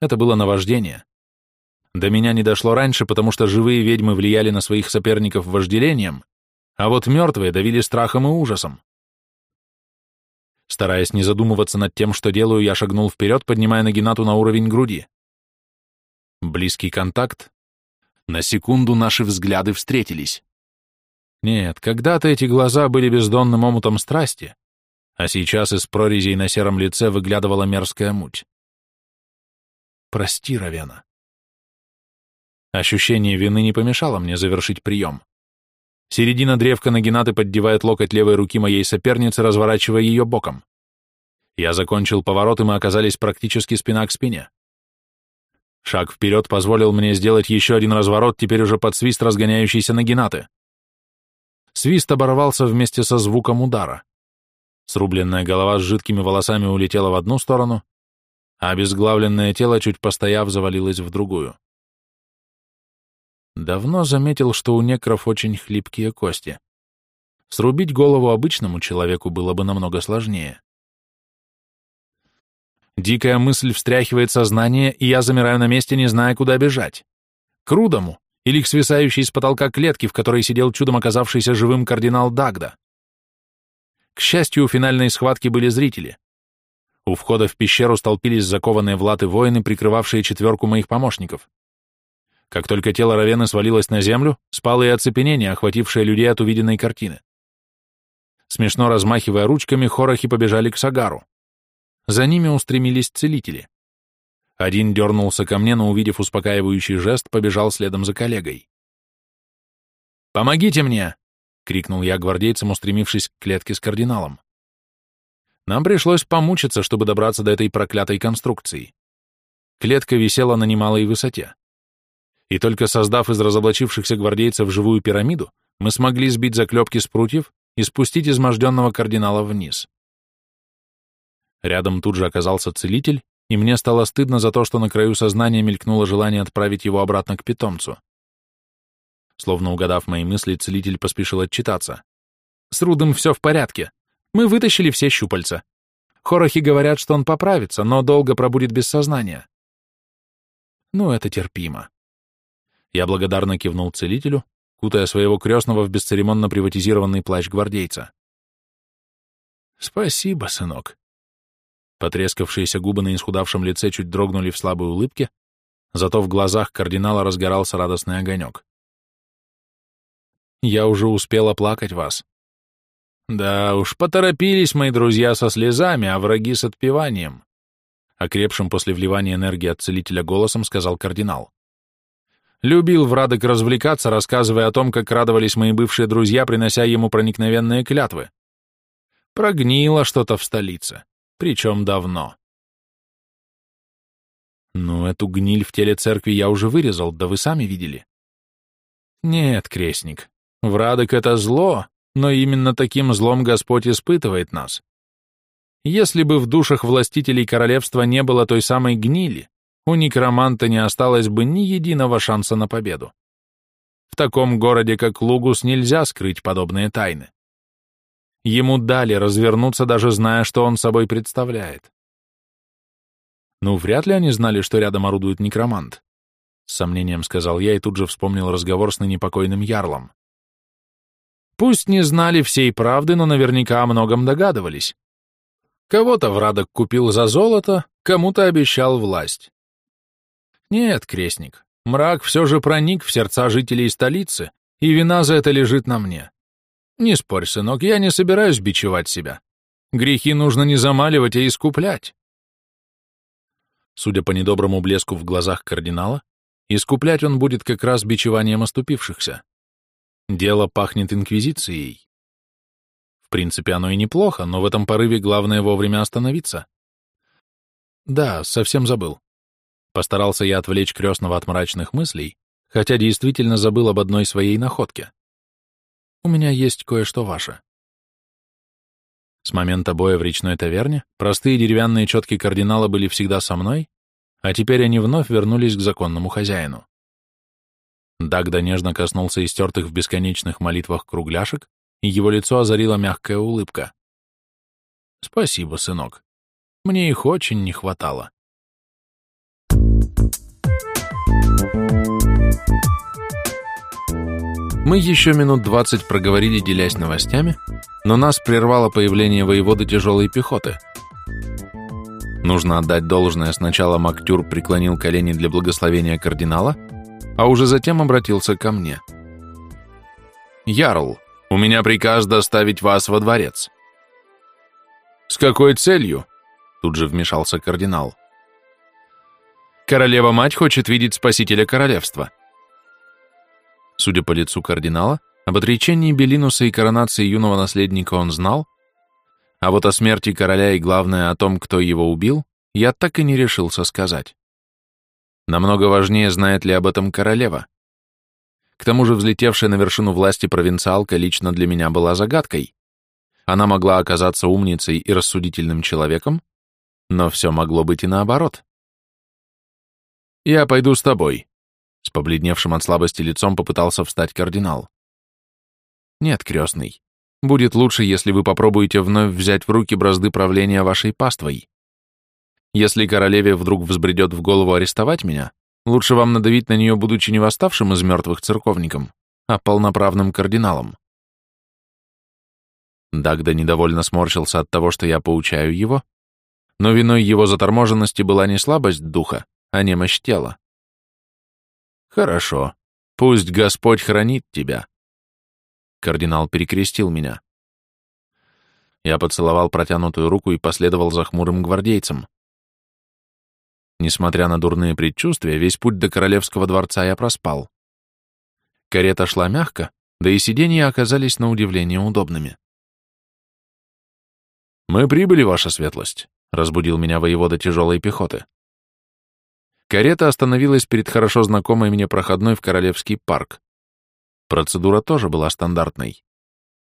Это было наваждение. До меня не дошло раньше, потому что живые ведьмы влияли на своих соперников вожделением, а вот мертвые давили страхом и ужасом. Стараясь не задумываться над тем, что делаю, я шагнул вперед, поднимая Нагинату на уровень груди. Близкий контакт. На секунду наши взгляды встретились. Нет, когда-то эти глаза были бездонным омутом страсти, а сейчас из прорезей на сером лице выглядывала мерзкая муть. Прости, Равена. Ощущение вины не помешало мне завершить прием. Середина древка Нагинаты поддевает локоть левой руки моей соперницы, разворачивая ее боком. Я закончил поворот, и мы оказались практически спина к спине. Шаг вперед позволил мне сделать еще один разворот, теперь уже под свист разгоняющейся нагинаты. Свист оборвался вместе со звуком удара. Срубленная голова с жидкими волосами улетела в одну сторону, а обезглавленное тело, чуть постояв, завалилось в другую. Давно заметил, что у некров очень хлипкие кости. Срубить голову обычному человеку было бы намного сложнее. Дикая мысль встряхивает сознание, и я замираю на месте, не зная, куда бежать. К Рудому или к свисающей с потолка клетки, в которой сидел чудом оказавшийся живым кардинал Дагда. К счастью, у финальной схватки были зрители. У входа в пещеру столпились закованные в латы воины, прикрывавшие четверку моих помощников. Как только тело Равены свалилось на землю, спало и оцепенение, охватившее людей от увиденной картины. Смешно размахивая ручками, хорохи побежали к Сагару. За ними устремились целители. Один дернулся ко мне, но, увидев успокаивающий жест, побежал следом за коллегой. «Помогите мне!» — крикнул я гвардейцам, устремившись к клетке с кардиналом. Нам пришлось помучиться, чтобы добраться до этой проклятой конструкции. Клетка висела на немалой высоте. И только создав из разоблачившихся гвардейцев живую пирамиду, мы смогли сбить заклепки с прутьев и спустить изможденного кардинала вниз. Рядом тут же оказался целитель, и мне стало стыдно за то, что на краю сознания мелькнуло желание отправить его обратно к питомцу. Словно угадав мои мысли, целитель поспешил отчитаться. «С Рудом все в порядке. Мы вытащили все щупальца. Хорохи говорят, что он поправится, но долго пробудет без сознания». «Ну, это терпимо». Я благодарно кивнул целителю, кутая своего крестного в бесцеремонно приватизированный плащ гвардейца. «Спасибо, сынок», Потрескавшиеся губы на исхудавшем лице чуть дрогнули в слабой улыбке, зато в глазах кардинала разгорался радостный огонек. «Я уже успел оплакать вас». «Да уж, поторопились мои друзья со слезами, а враги с отпеванием», окрепшим после вливания энергии от целителя голосом сказал кардинал. Любил Врадок развлекаться, рассказывая о том, как радовались мои бывшие друзья, принося ему проникновенные клятвы. Прогнило что-то в столице. Причем давно. Ну, эту гниль в теле церкви я уже вырезал, да вы сами видели. Нет, крестник, врадок — это зло, но именно таким злом Господь испытывает нас. Если бы в душах властителей королевства не было той самой гнили, у некроманта не осталось бы ни единого шанса на победу. В таком городе, как Лугус, нельзя скрыть подобные тайны. Ему дали развернуться, даже зная, что он собой представляет. Ну, вряд ли они знали, что рядом орудует некромант. С сомнением сказал я и тут же вспомнил разговор с ныне покойным ярлом. Пусть не знали всей правды, но наверняка о многом догадывались. Кого-то Врадок купил за золото, кому-то обещал власть. Нет, крестник, мрак все же проник в сердца жителей столицы, и вина за это лежит на мне. Не спорь, сынок, я не собираюсь бичевать себя. Грехи нужно не замаливать, а искуплять. Судя по недоброму блеску в глазах кардинала, искуплять он будет как раз бичеванием оступившихся. Дело пахнет инквизицией. В принципе, оно и неплохо, но в этом порыве главное вовремя остановиться. Да, совсем забыл. Постарался я отвлечь крестного от мрачных мыслей, хотя действительно забыл об одной своей находке. У меня есть кое-что ваше. С момента боя в речной таверне простые деревянные четки кардинала были всегда со мной, а теперь они вновь вернулись к законному хозяину. Дагда нежно коснулся истертых в бесконечных молитвах кругляшек, и его лицо озарила мягкая улыбка. «Спасибо, сынок. Мне их очень не хватало». Мы еще минут двадцать проговорили, делясь новостями, но нас прервало появление воеводы тяжелой пехоты. Нужно отдать должное, сначала Мактюр преклонил колени для благословения кардинала, а уже затем обратился ко мне. «Ярл, у меня приказ доставить вас во дворец». «С какой целью?» — тут же вмешался кардинал. «Королева-мать хочет видеть спасителя королевства». Судя по лицу кардинала, об отречении Белинуса и коронации юного наследника он знал, а вот о смерти короля и, главное, о том, кто его убил, я так и не решился сказать. Намного важнее, знает ли об этом королева. К тому же взлетевшая на вершину власти провинциалка лично для меня была загадкой. Она могла оказаться умницей и рассудительным человеком, но все могло быть и наоборот. «Я пойду с тобой», — с побледневшим от слабости лицом попытался встать кардинал. «Нет, крестный, будет лучше, если вы попробуете вновь взять в руки бразды правления вашей паствой. Если королеве вдруг взбредет в голову арестовать меня, лучше вам надавить на нее, будучи не восставшим из мертвых церковником, а полноправным кардиналом». Дагда недовольно сморщился от того, что я поучаю его, но виной его заторможенности была не слабость духа, а немощь тела. «Хорошо, пусть Господь хранит тебя», Кардинал перекрестил меня. Я поцеловал протянутую руку и последовал за хмурым гвардейцем. Несмотря на дурные предчувствия, весь путь до королевского дворца я проспал. Карета шла мягко, да и сиденья оказались на удивление удобными. «Мы прибыли, ваша светлость», — разбудил меня воевода тяжелой пехоты. Карета остановилась перед хорошо знакомой мне проходной в Королевский парк. Процедура тоже была стандартной.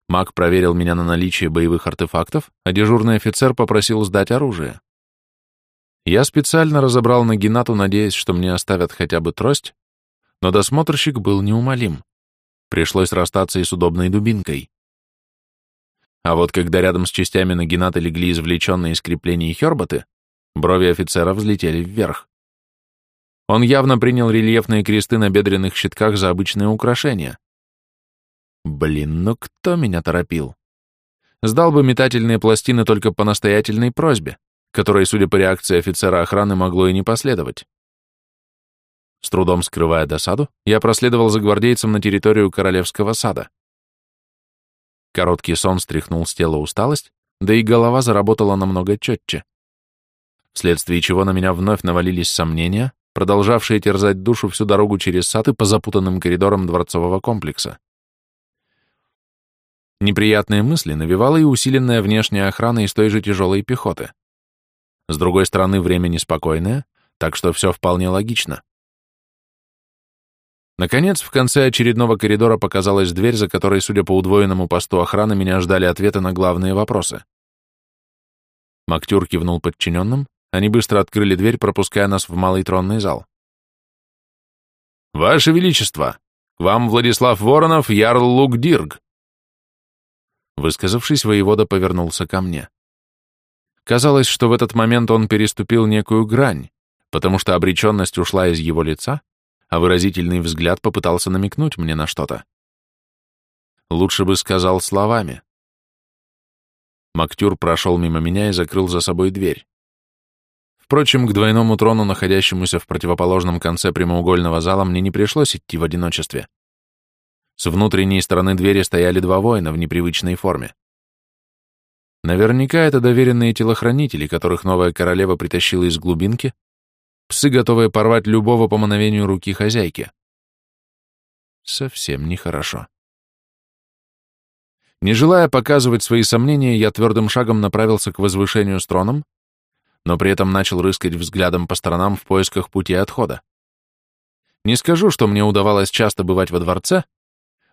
Маг проверил меня на наличие боевых артефактов, а дежурный офицер попросил сдать оружие. Я специально разобрал нагинату, надеясь, что мне оставят хотя бы трость, но досмотрщик был неумолим. Пришлось расстаться и с удобной дубинкой. А вот когда рядом с частями нагината легли извлеченные из креплений хербаты, брови офицера взлетели вверх. Он явно принял рельефные кресты на бедренных щитках за обычные украшения. Блин, ну кто меня торопил? Сдал бы метательные пластины только по настоятельной просьбе, которой, судя по реакции офицера охраны, могло и не последовать. С трудом скрывая досаду, я проследовал за гвардейцем на территорию королевского сада. Короткий сон стряхнул с тела усталость, да и голова заработала намного четче. Вследствие чего на меня вновь навалились сомнения, продолжавшие терзать душу всю дорогу через сад и по запутанным коридорам дворцового комплекса. Неприятные мысли навевала и усиленная внешняя охрана из той же тяжелой пехоты. С другой стороны, время неспокойное, так что все вполне логично. Наконец, в конце очередного коридора показалась дверь, за которой, судя по удвоенному посту охраны, меня ждали ответы на главные вопросы. Мактюр кивнул подчиненным, они быстро открыли дверь, пропуская нас в малый тронный зал. «Ваше Величество! К вам Владислав Воронов, Ярл Лукдирг!» Высказавшись, воевода повернулся ко мне. Казалось, что в этот момент он переступил некую грань, потому что обреченность ушла из его лица, а выразительный взгляд попытался намекнуть мне на что-то. Лучше бы сказал словами. Мактюр прошел мимо меня и закрыл за собой дверь. Впрочем, к двойному трону, находящемуся в противоположном конце прямоугольного зала, мне не пришлось идти в одиночестве. С внутренней стороны двери стояли два воина в непривычной форме. Наверняка это доверенные телохранители, которых новая королева притащила из глубинки, псы, готовые порвать любого по мановению руки хозяйки. Совсем нехорошо. Не желая показывать свои сомнения, я твердым шагом направился к возвышению с троном, но при этом начал рыскать взглядом по сторонам в поисках пути отхода. Не скажу, что мне удавалось часто бывать во дворце,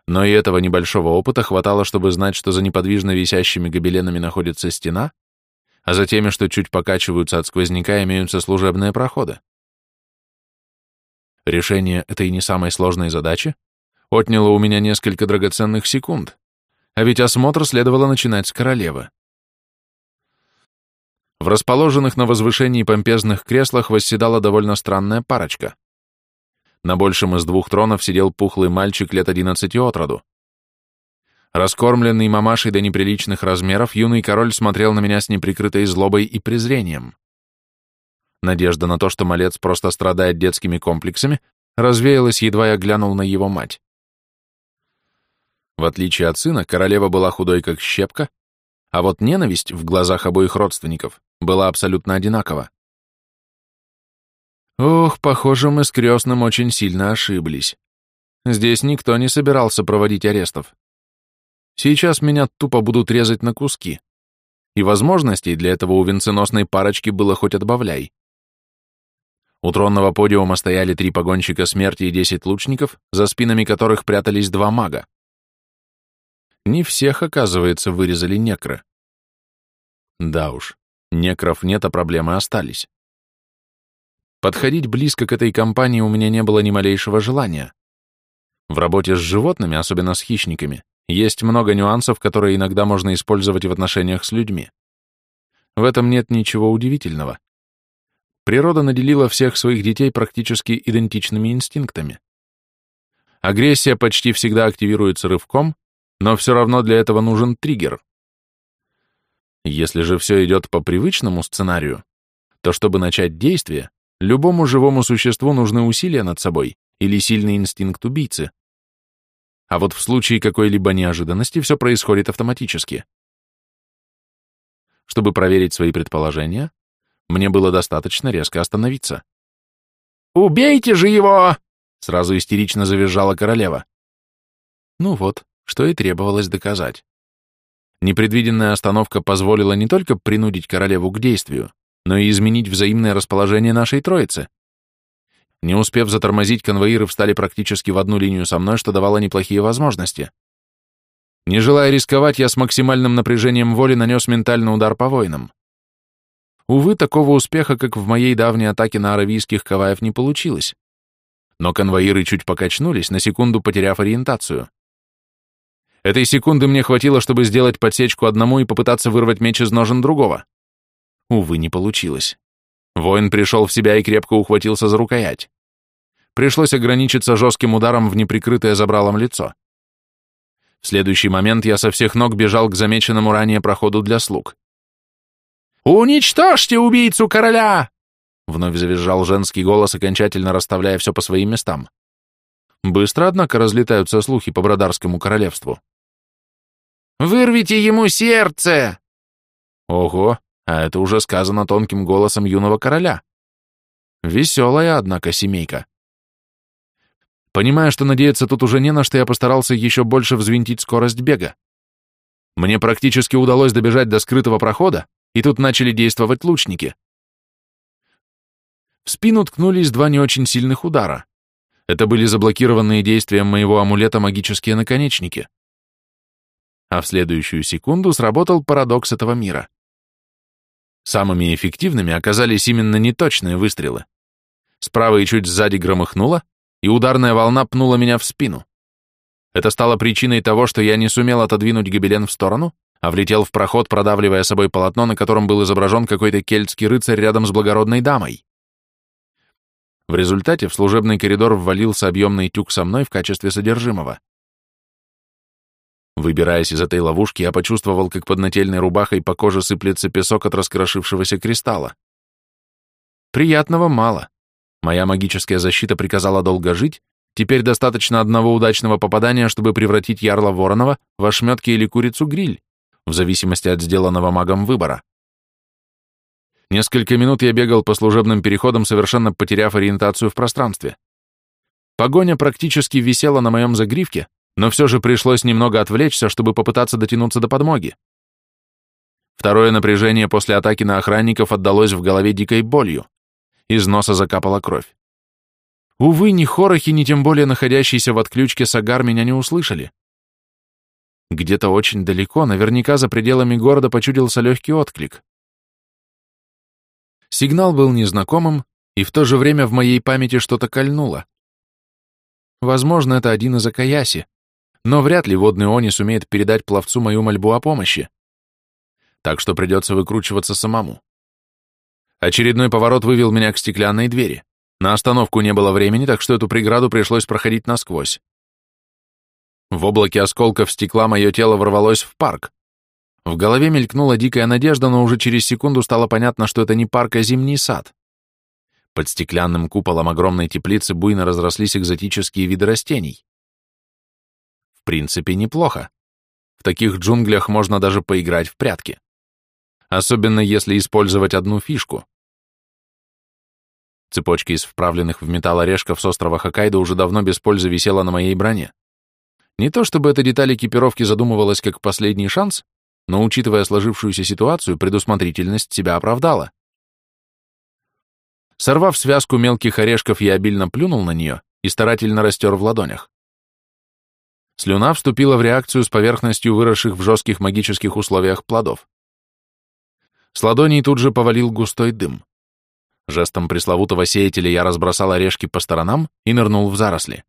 но и этого небольшого опыта хватало, чтобы знать, что за неподвижно висящими гобеленами находится стена, а за теми, что чуть покачиваются от сквозняка, имеются служебные проходы. Решение этой не самой сложной задачи отняло у меня несколько драгоценных секунд, а ведь осмотр следовало начинать с королевы. В расположенных на возвышении помпезных креслах восседала довольно странная парочка. На большем из двух тронов сидел пухлый мальчик лет одиннадцати от роду. Раскормленный мамашей до неприличных размеров, юный король смотрел на меня с неприкрытой злобой и презрением. Надежда на то, что малец просто страдает детскими комплексами, развеялась, едва я глянул на его мать. В отличие от сына, королева была худой как щепка, а вот ненависть в глазах обоих родственников была абсолютно одинакова. Ох, похоже, мы с крестным очень сильно ошиблись. Здесь никто не собирался проводить арестов. Сейчас меня тупо будут резать на куски. И возможностей для этого у венценосной парочки было хоть отбавляй. У тронного подиума стояли три погонщика смерти и десять лучников, за спинами которых прятались два мага. Не всех, оказывается, вырезали некры. Да уж, некров нет, а проблемы остались. Подходить близко к этой компании у меня не было ни малейшего желания. В работе с животными, особенно с хищниками, есть много нюансов, которые иногда можно использовать в отношениях с людьми. В этом нет ничего удивительного. Природа наделила всех своих детей практически идентичными инстинктами. Агрессия почти всегда активируется рывком, но все равно для этого нужен триггер. Если же все идет по привычному сценарию, то чтобы начать действие, любому живому существу нужны усилия над собой или сильный инстинкт убийцы. А вот в случае какой-либо неожиданности все происходит автоматически. Чтобы проверить свои предположения, мне было достаточно резко остановиться. «Убейте же его!» — сразу истерично завизжала королева. Ну вот, что и требовалось доказать. Непредвиденная остановка позволила не только принудить королеву к действию, но и изменить взаимное расположение нашей троицы. Не успев затормозить, конвоиры встали практически в одну линию со мной, что давало неплохие возможности. Не желая рисковать, я с максимальным напряжением воли нанес ментальный удар по воинам. Увы, такого успеха, как в моей давней атаке на аравийских каваев, не получилось. Но конвоиры чуть покачнулись, на секунду потеряв ориентацию. Этой секунды мне хватило, чтобы сделать подсечку одному и попытаться вырвать меч из ножен другого. Увы, не получилось. Воин пришел в себя и крепко ухватился за рукоять. Пришлось ограничиться жестким ударом в неприкрытое забралом лицо. В следующий момент я со всех ног бежал к замеченному ранее проходу для слуг. «Уничтожьте убийцу короля!» Вновь завизжал женский голос, окончательно расставляя все по своим местам. Быстро, однако, разлетаются слухи по Бродарскому королевству. «Вырвите ему сердце!» Ого, а это уже сказано тонким голосом юного короля. Веселая, однако, семейка. Понимая, что надеяться тут уже не на что, я постарался еще больше взвинтить скорость бега. Мне практически удалось добежать до скрытого прохода, и тут начали действовать лучники. В спину ткнулись два не очень сильных удара. Это были заблокированные действием моего амулета магические наконечники. А в следующую секунду сработал парадокс этого мира. Самыми эффективными оказались именно неточные выстрелы. Справа и чуть сзади громыхнуло, и ударная волна пнула меня в спину. Это стало причиной того, что я не сумел отодвинуть гобелен в сторону, а влетел в проход, продавливая собой полотно, на котором был изображен какой-то кельтский рыцарь рядом с благородной дамой. В результате в служебный коридор ввалился объемный тюк со мной в качестве содержимого. Выбираясь из этой ловушки, я почувствовал, как под нательной рубахой по коже сыплется песок от раскрошившегося кристалла. Приятного мало. Моя магическая защита приказала долго жить, теперь достаточно одного удачного попадания, чтобы превратить ярла Воронова в ошметки или курицу-гриль, в зависимости от сделанного магом выбора. Несколько минут я бегал по служебным переходам, совершенно потеряв ориентацию в пространстве. Погоня практически висела на моем загривке, но все же пришлось немного отвлечься, чтобы попытаться дотянуться до подмоги. Второе напряжение после атаки на охранников отдалось в голове дикой болью. Из носа закапала кровь. Увы, ни хорохи, ни тем более находящийся в отключке Сагар меня не услышали. Где-то очень далеко, наверняка за пределами города почудился легкий отклик. Сигнал был незнакомым, и в то же время в моей памяти что-то кольнуло. Возможно, это один из Акаяси, но вряд ли водный Они сумеет передать пловцу мою мольбу о помощи. Так что придется выкручиваться самому. Очередной поворот вывел меня к стеклянной двери. На остановку не было времени, так что эту преграду пришлось проходить насквозь. В облаке осколков стекла мое тело ворвалось в парк. В голове мелькнула дикая надежда, но уже через секунду стало понятно, что это не парк, а зимний сад. Под стеклянным куполом огромной теплицы буйно разрослись экзотические виды растений принципе, неплохо. В таких джунглях можно даже поиграть в прятки. Особенно если использовать одну фишку. Цепочка из вправленных в металл орешков с острова Хоккайдо уже давно без пользы висела на моей броне. Не то чтобы эта деталь экипировки задумывалась как последний шанс, но, учитывая сложившуюся ситуацию, предусмотрительность себя оправдала. Сорвав связку мелких орешков, я обильно плюнул на нее и старательно растер в ладонях. Слюна вступила в реакцию с поверхностью выросших в жестких магических условиях плодов. С ладоней тут же повалил густой дым. Жестом пресловутого сеятеля я разбросал орешки по сторонам и нырнул в заросли.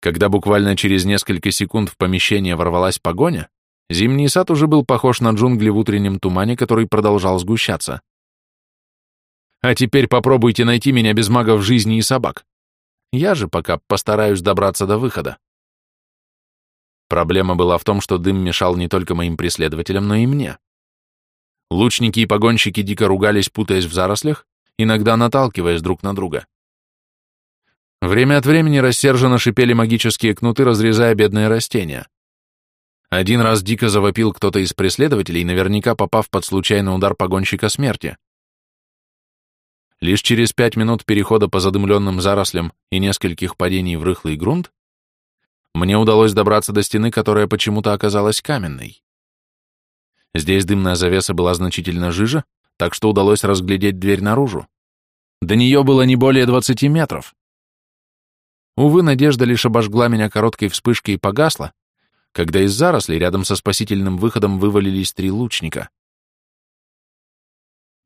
Когда буквально через несколько секунд в помещение ворвалась погоня, зимний сад уже был похож на джунгли в утреннем тумане, который продолжал сгущаться. А теперь попробуйте найти меня без магов жизни и собак. Я же пока постараюсь добраться до выхода. Проблема была в том, что дым мешал не только моим преследователям, но и мне. Лучники и погонщики дико ругались, путаясь в зарослях, иногда наталкиваясь друг на друга. Время от времени рассерженно шипели магические кнуты, разрезая бедные растения. Один раз дико завопил кто-то из преследователей, наверняка попав под случайный удар погонщика смерти. Лишь через пять минут перехода по задымленным зарослям и нескольких падений в рыхлый грунт мне удалось добраться до стены, которая почему-то оказалась каменной. Здесь дымная завеса была значительно жиже, так что удалось разглядеть дверь наружу. До нее было не более 20 метров. Увы, надежда лишь обожгла меня короткой вспышкой и погасла, когда из зарослей рядом со спасительным выходом вывалились три лучника.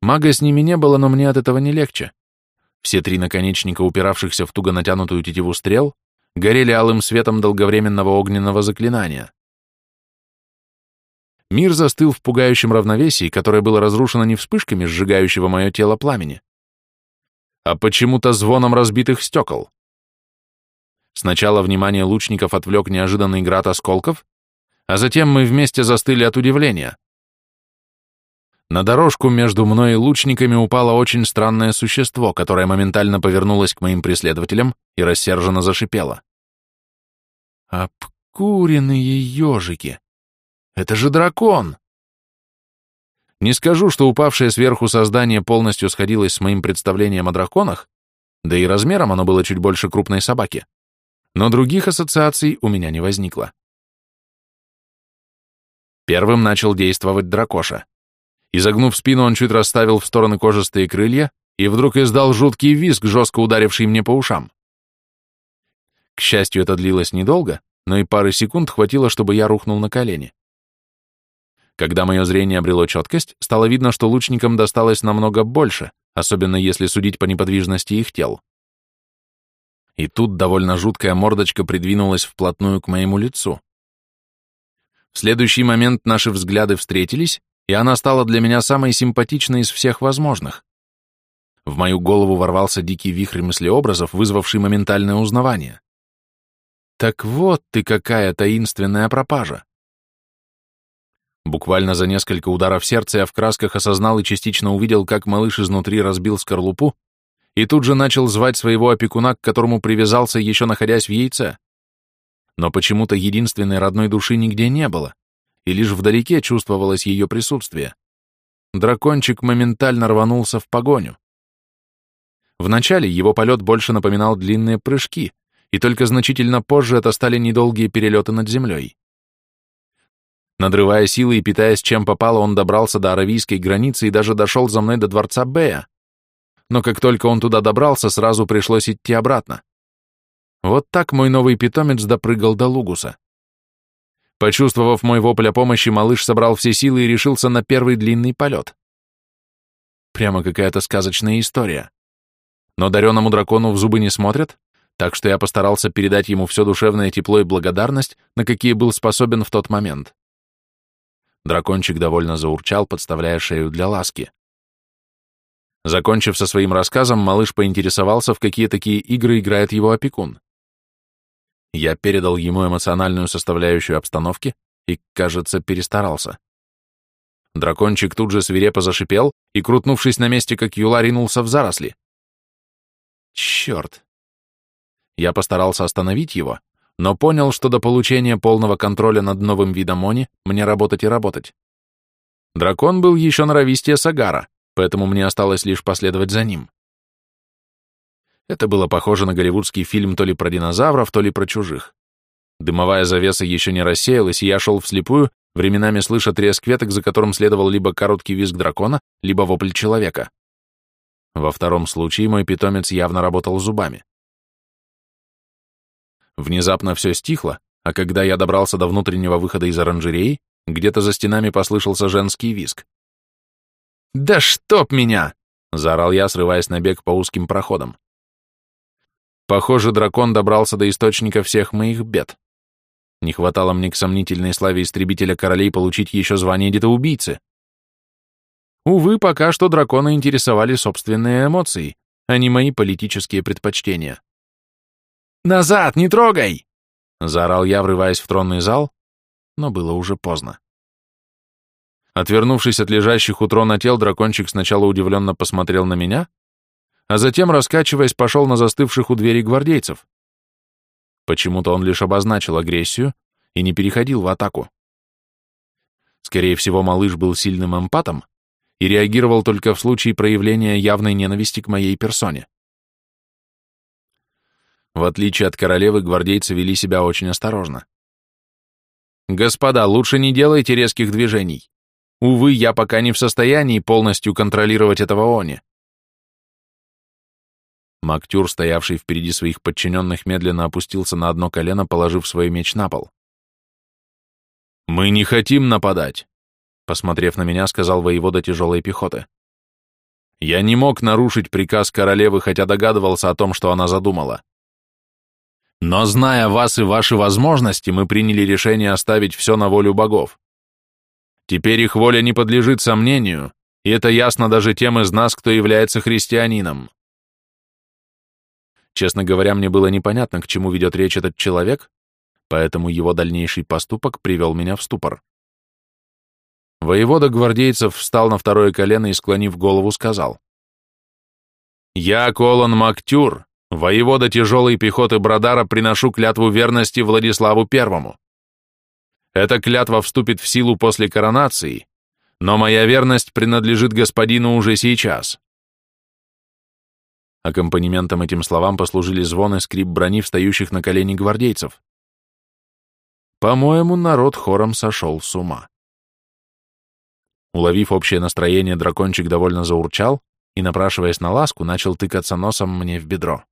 Мага с ними не было, но мне от этого не легче. Все три наконечника, упиравшихся в туго натянутую тетиву стрел, горели алым светом долговременного огненного заклинания. Мир застыл в пугающем равновесии, которое было разрушено не вспышками сжигающего мое тело пламени, а почему-то звоном разбитых стекол. Сначала внимание лучников отвлек неожиданный град осколков, а затем мы вместе застыли от удивления. На дорожку между мной и лучниками упало очень странное существо, которое моментально повернулось к моим преследователям и рассерженно зашипело. «Обкуренные ежики! Это же дракон!» Не скажу, что упавшее сверху создание полностью сходилось с моим представлением о драконах, да и размером оно было чуть больше крупной собаки но других ассоциаций у меня не возникло. Первым начал действовать дракоша. Изогнув спину, он чуть расставил в стороны кожистые крылья и вдруг издал жуткий визг, жестко ударивший мне по ушам. К счастью, это длилось недолго, но и пары секунд хватило, чтобы я рухнул на колени. Когда мое зрение обрело четкость, стало видно, что лучникам досталось намного больше, особенно если судить по неподвижности их тел. И тут довольно жуткая мордочка придвинулась вплотную к моему лицу. В следующий момент наши взгляды встретились, и она стала для меня самой симпатичной из всех возможных. В мою голову ворвался дикий вихрь мыслеобразов, вызвавший моментальное узнавание. Так вот ты какая таинственная пропажа. Буквально за несколько ударов сердца я в красках осознал и частично увидел, как малыш изнутри разбил скорлупу и тут же начал звать своего опекуна, к которому привязался, еще находясь в яйце. Но почему-то единственной родной души нигде не было, и лишь вдалеке чувствовалось ее присутствие. Дракончик моментально рванулся в погоню. Вначале его полет больше напоминал длинные прыжки, и только значительно позже это стали недолгие перелеты над землей. Надрывая силы и питаясь чем попало, он добрался до аравийской границы и даже дошел за мной до дворца Бея, но как только он туда добрался, сразу пришлось идти обратно. Вот так мой новый питомец допрыгал до Лугуса. Почувствовав мой вопль о помощи, малыш собрал все силы и решился на первый длинный полет. Прямо какая-то сказочная история. Но дареному дракону в зубы не смотрят, так что я постарался передать ему все душевное тепло и благодарность, на какие был способен в тот момент. Дракончик довольно заурчал, подставляя шею для ласки. Закончив со своим рассказом, малыш поинтересовался, в какие такие игры играет его опекун. Я передал ему эмоциональную составляющую обстановки и, кажется, перестарался. Дракончик тут же свирепо зашипел и, крутнувшись на месте, как юла, ринулся в заросли. Черт! Я постарался остановить его, но понял, что до получения полного контроля над новым видом Они мне работать и работать. Дракон был еще норовистее Сагара, поэтому мне осталось лишь последовать за ним. Это было похоже на голливудский фильм то ли про динозавров, то ли про чужих. Дымовая завеса еще не рассеялась, и я шел вслепую, временами слыша треск веток, за которым следовал либо короткий визг дракона, либо вопль человека. Во втором случае мой питомец явно работал зубами. Внезапно все стихло, а когда я добрался до внутреннего выхода из оранжереи, где-то за стенами послышался женский визг. «Да чтоб меня!» — заорал я, срываясь на бег по узким проходам. Похоже, дракон добрался до источника всех моих бед. Не хватало мне к сомнительной славе истребителя королей получить еще звание детоубийцы. Увы, пока что дракона интересовали собственные эмоции, а не мои политические предпочтения. «Назад, не трогай!» — заорал я, врываясь в тронный зал, но было уже поздно. Отвернувшись от лежащих у трона тел, дракончик сначала удивленно посмотрел на меня, а затем, раскачиваясь, пошел на застывших у двери гвардейцев. Почему-то он лишь обозначил агрессию и не переходил в атаку. Скорее всего, малыш был сильным эмпатом и реагировал только в случае проявления явной ненависти к моей персоне. В отличие от королевы, гвардейцы вели себя очень осторожно. «Господа, лучше не делайте резких движений. Увы, я пока не в состоянии полностью контролировать этого Они». Мактюр, стоявший впереди своих подчиненных, медленно опустился на одно колено, положив свой меч на пол. «Мы не хотим нападать», — посмотрев на меня, сказал воевода тяжелой пехоты. «Я не мог нарушить приказ королевы, хотя догадывался о том, что она задумала. Но зная вас и ваши возможности, мы приняли решение оставить все на волю богов. Теперь их воля не подлежит сомнению, и это ясно даже тем из нас, кто является христианином. Честно говоря, мне было непонятно, к чему ведет речь этот человек, поэтому его дальнейший поступок привел меня в ступор. Воевода гвардейцев встал на второе колено и, склонив голову, сказал. «Я Колон Мактюр, Воевода тяжелой пехоты Брадара приношу клятву верности Владиславу Первому. Эта клятва вступит в силу после коронации, но моя верность принадлежит господину уже сейчас. Аккомпанементом этим словам послужили звон и скрип брони встающих на колени гвардейцев. По-моему, народ хором сошел с ума. Уловив общее настроение, дракончик довольно заурчал и, напрашиваясь на ласку, начал тыкаться носом мне в бедро.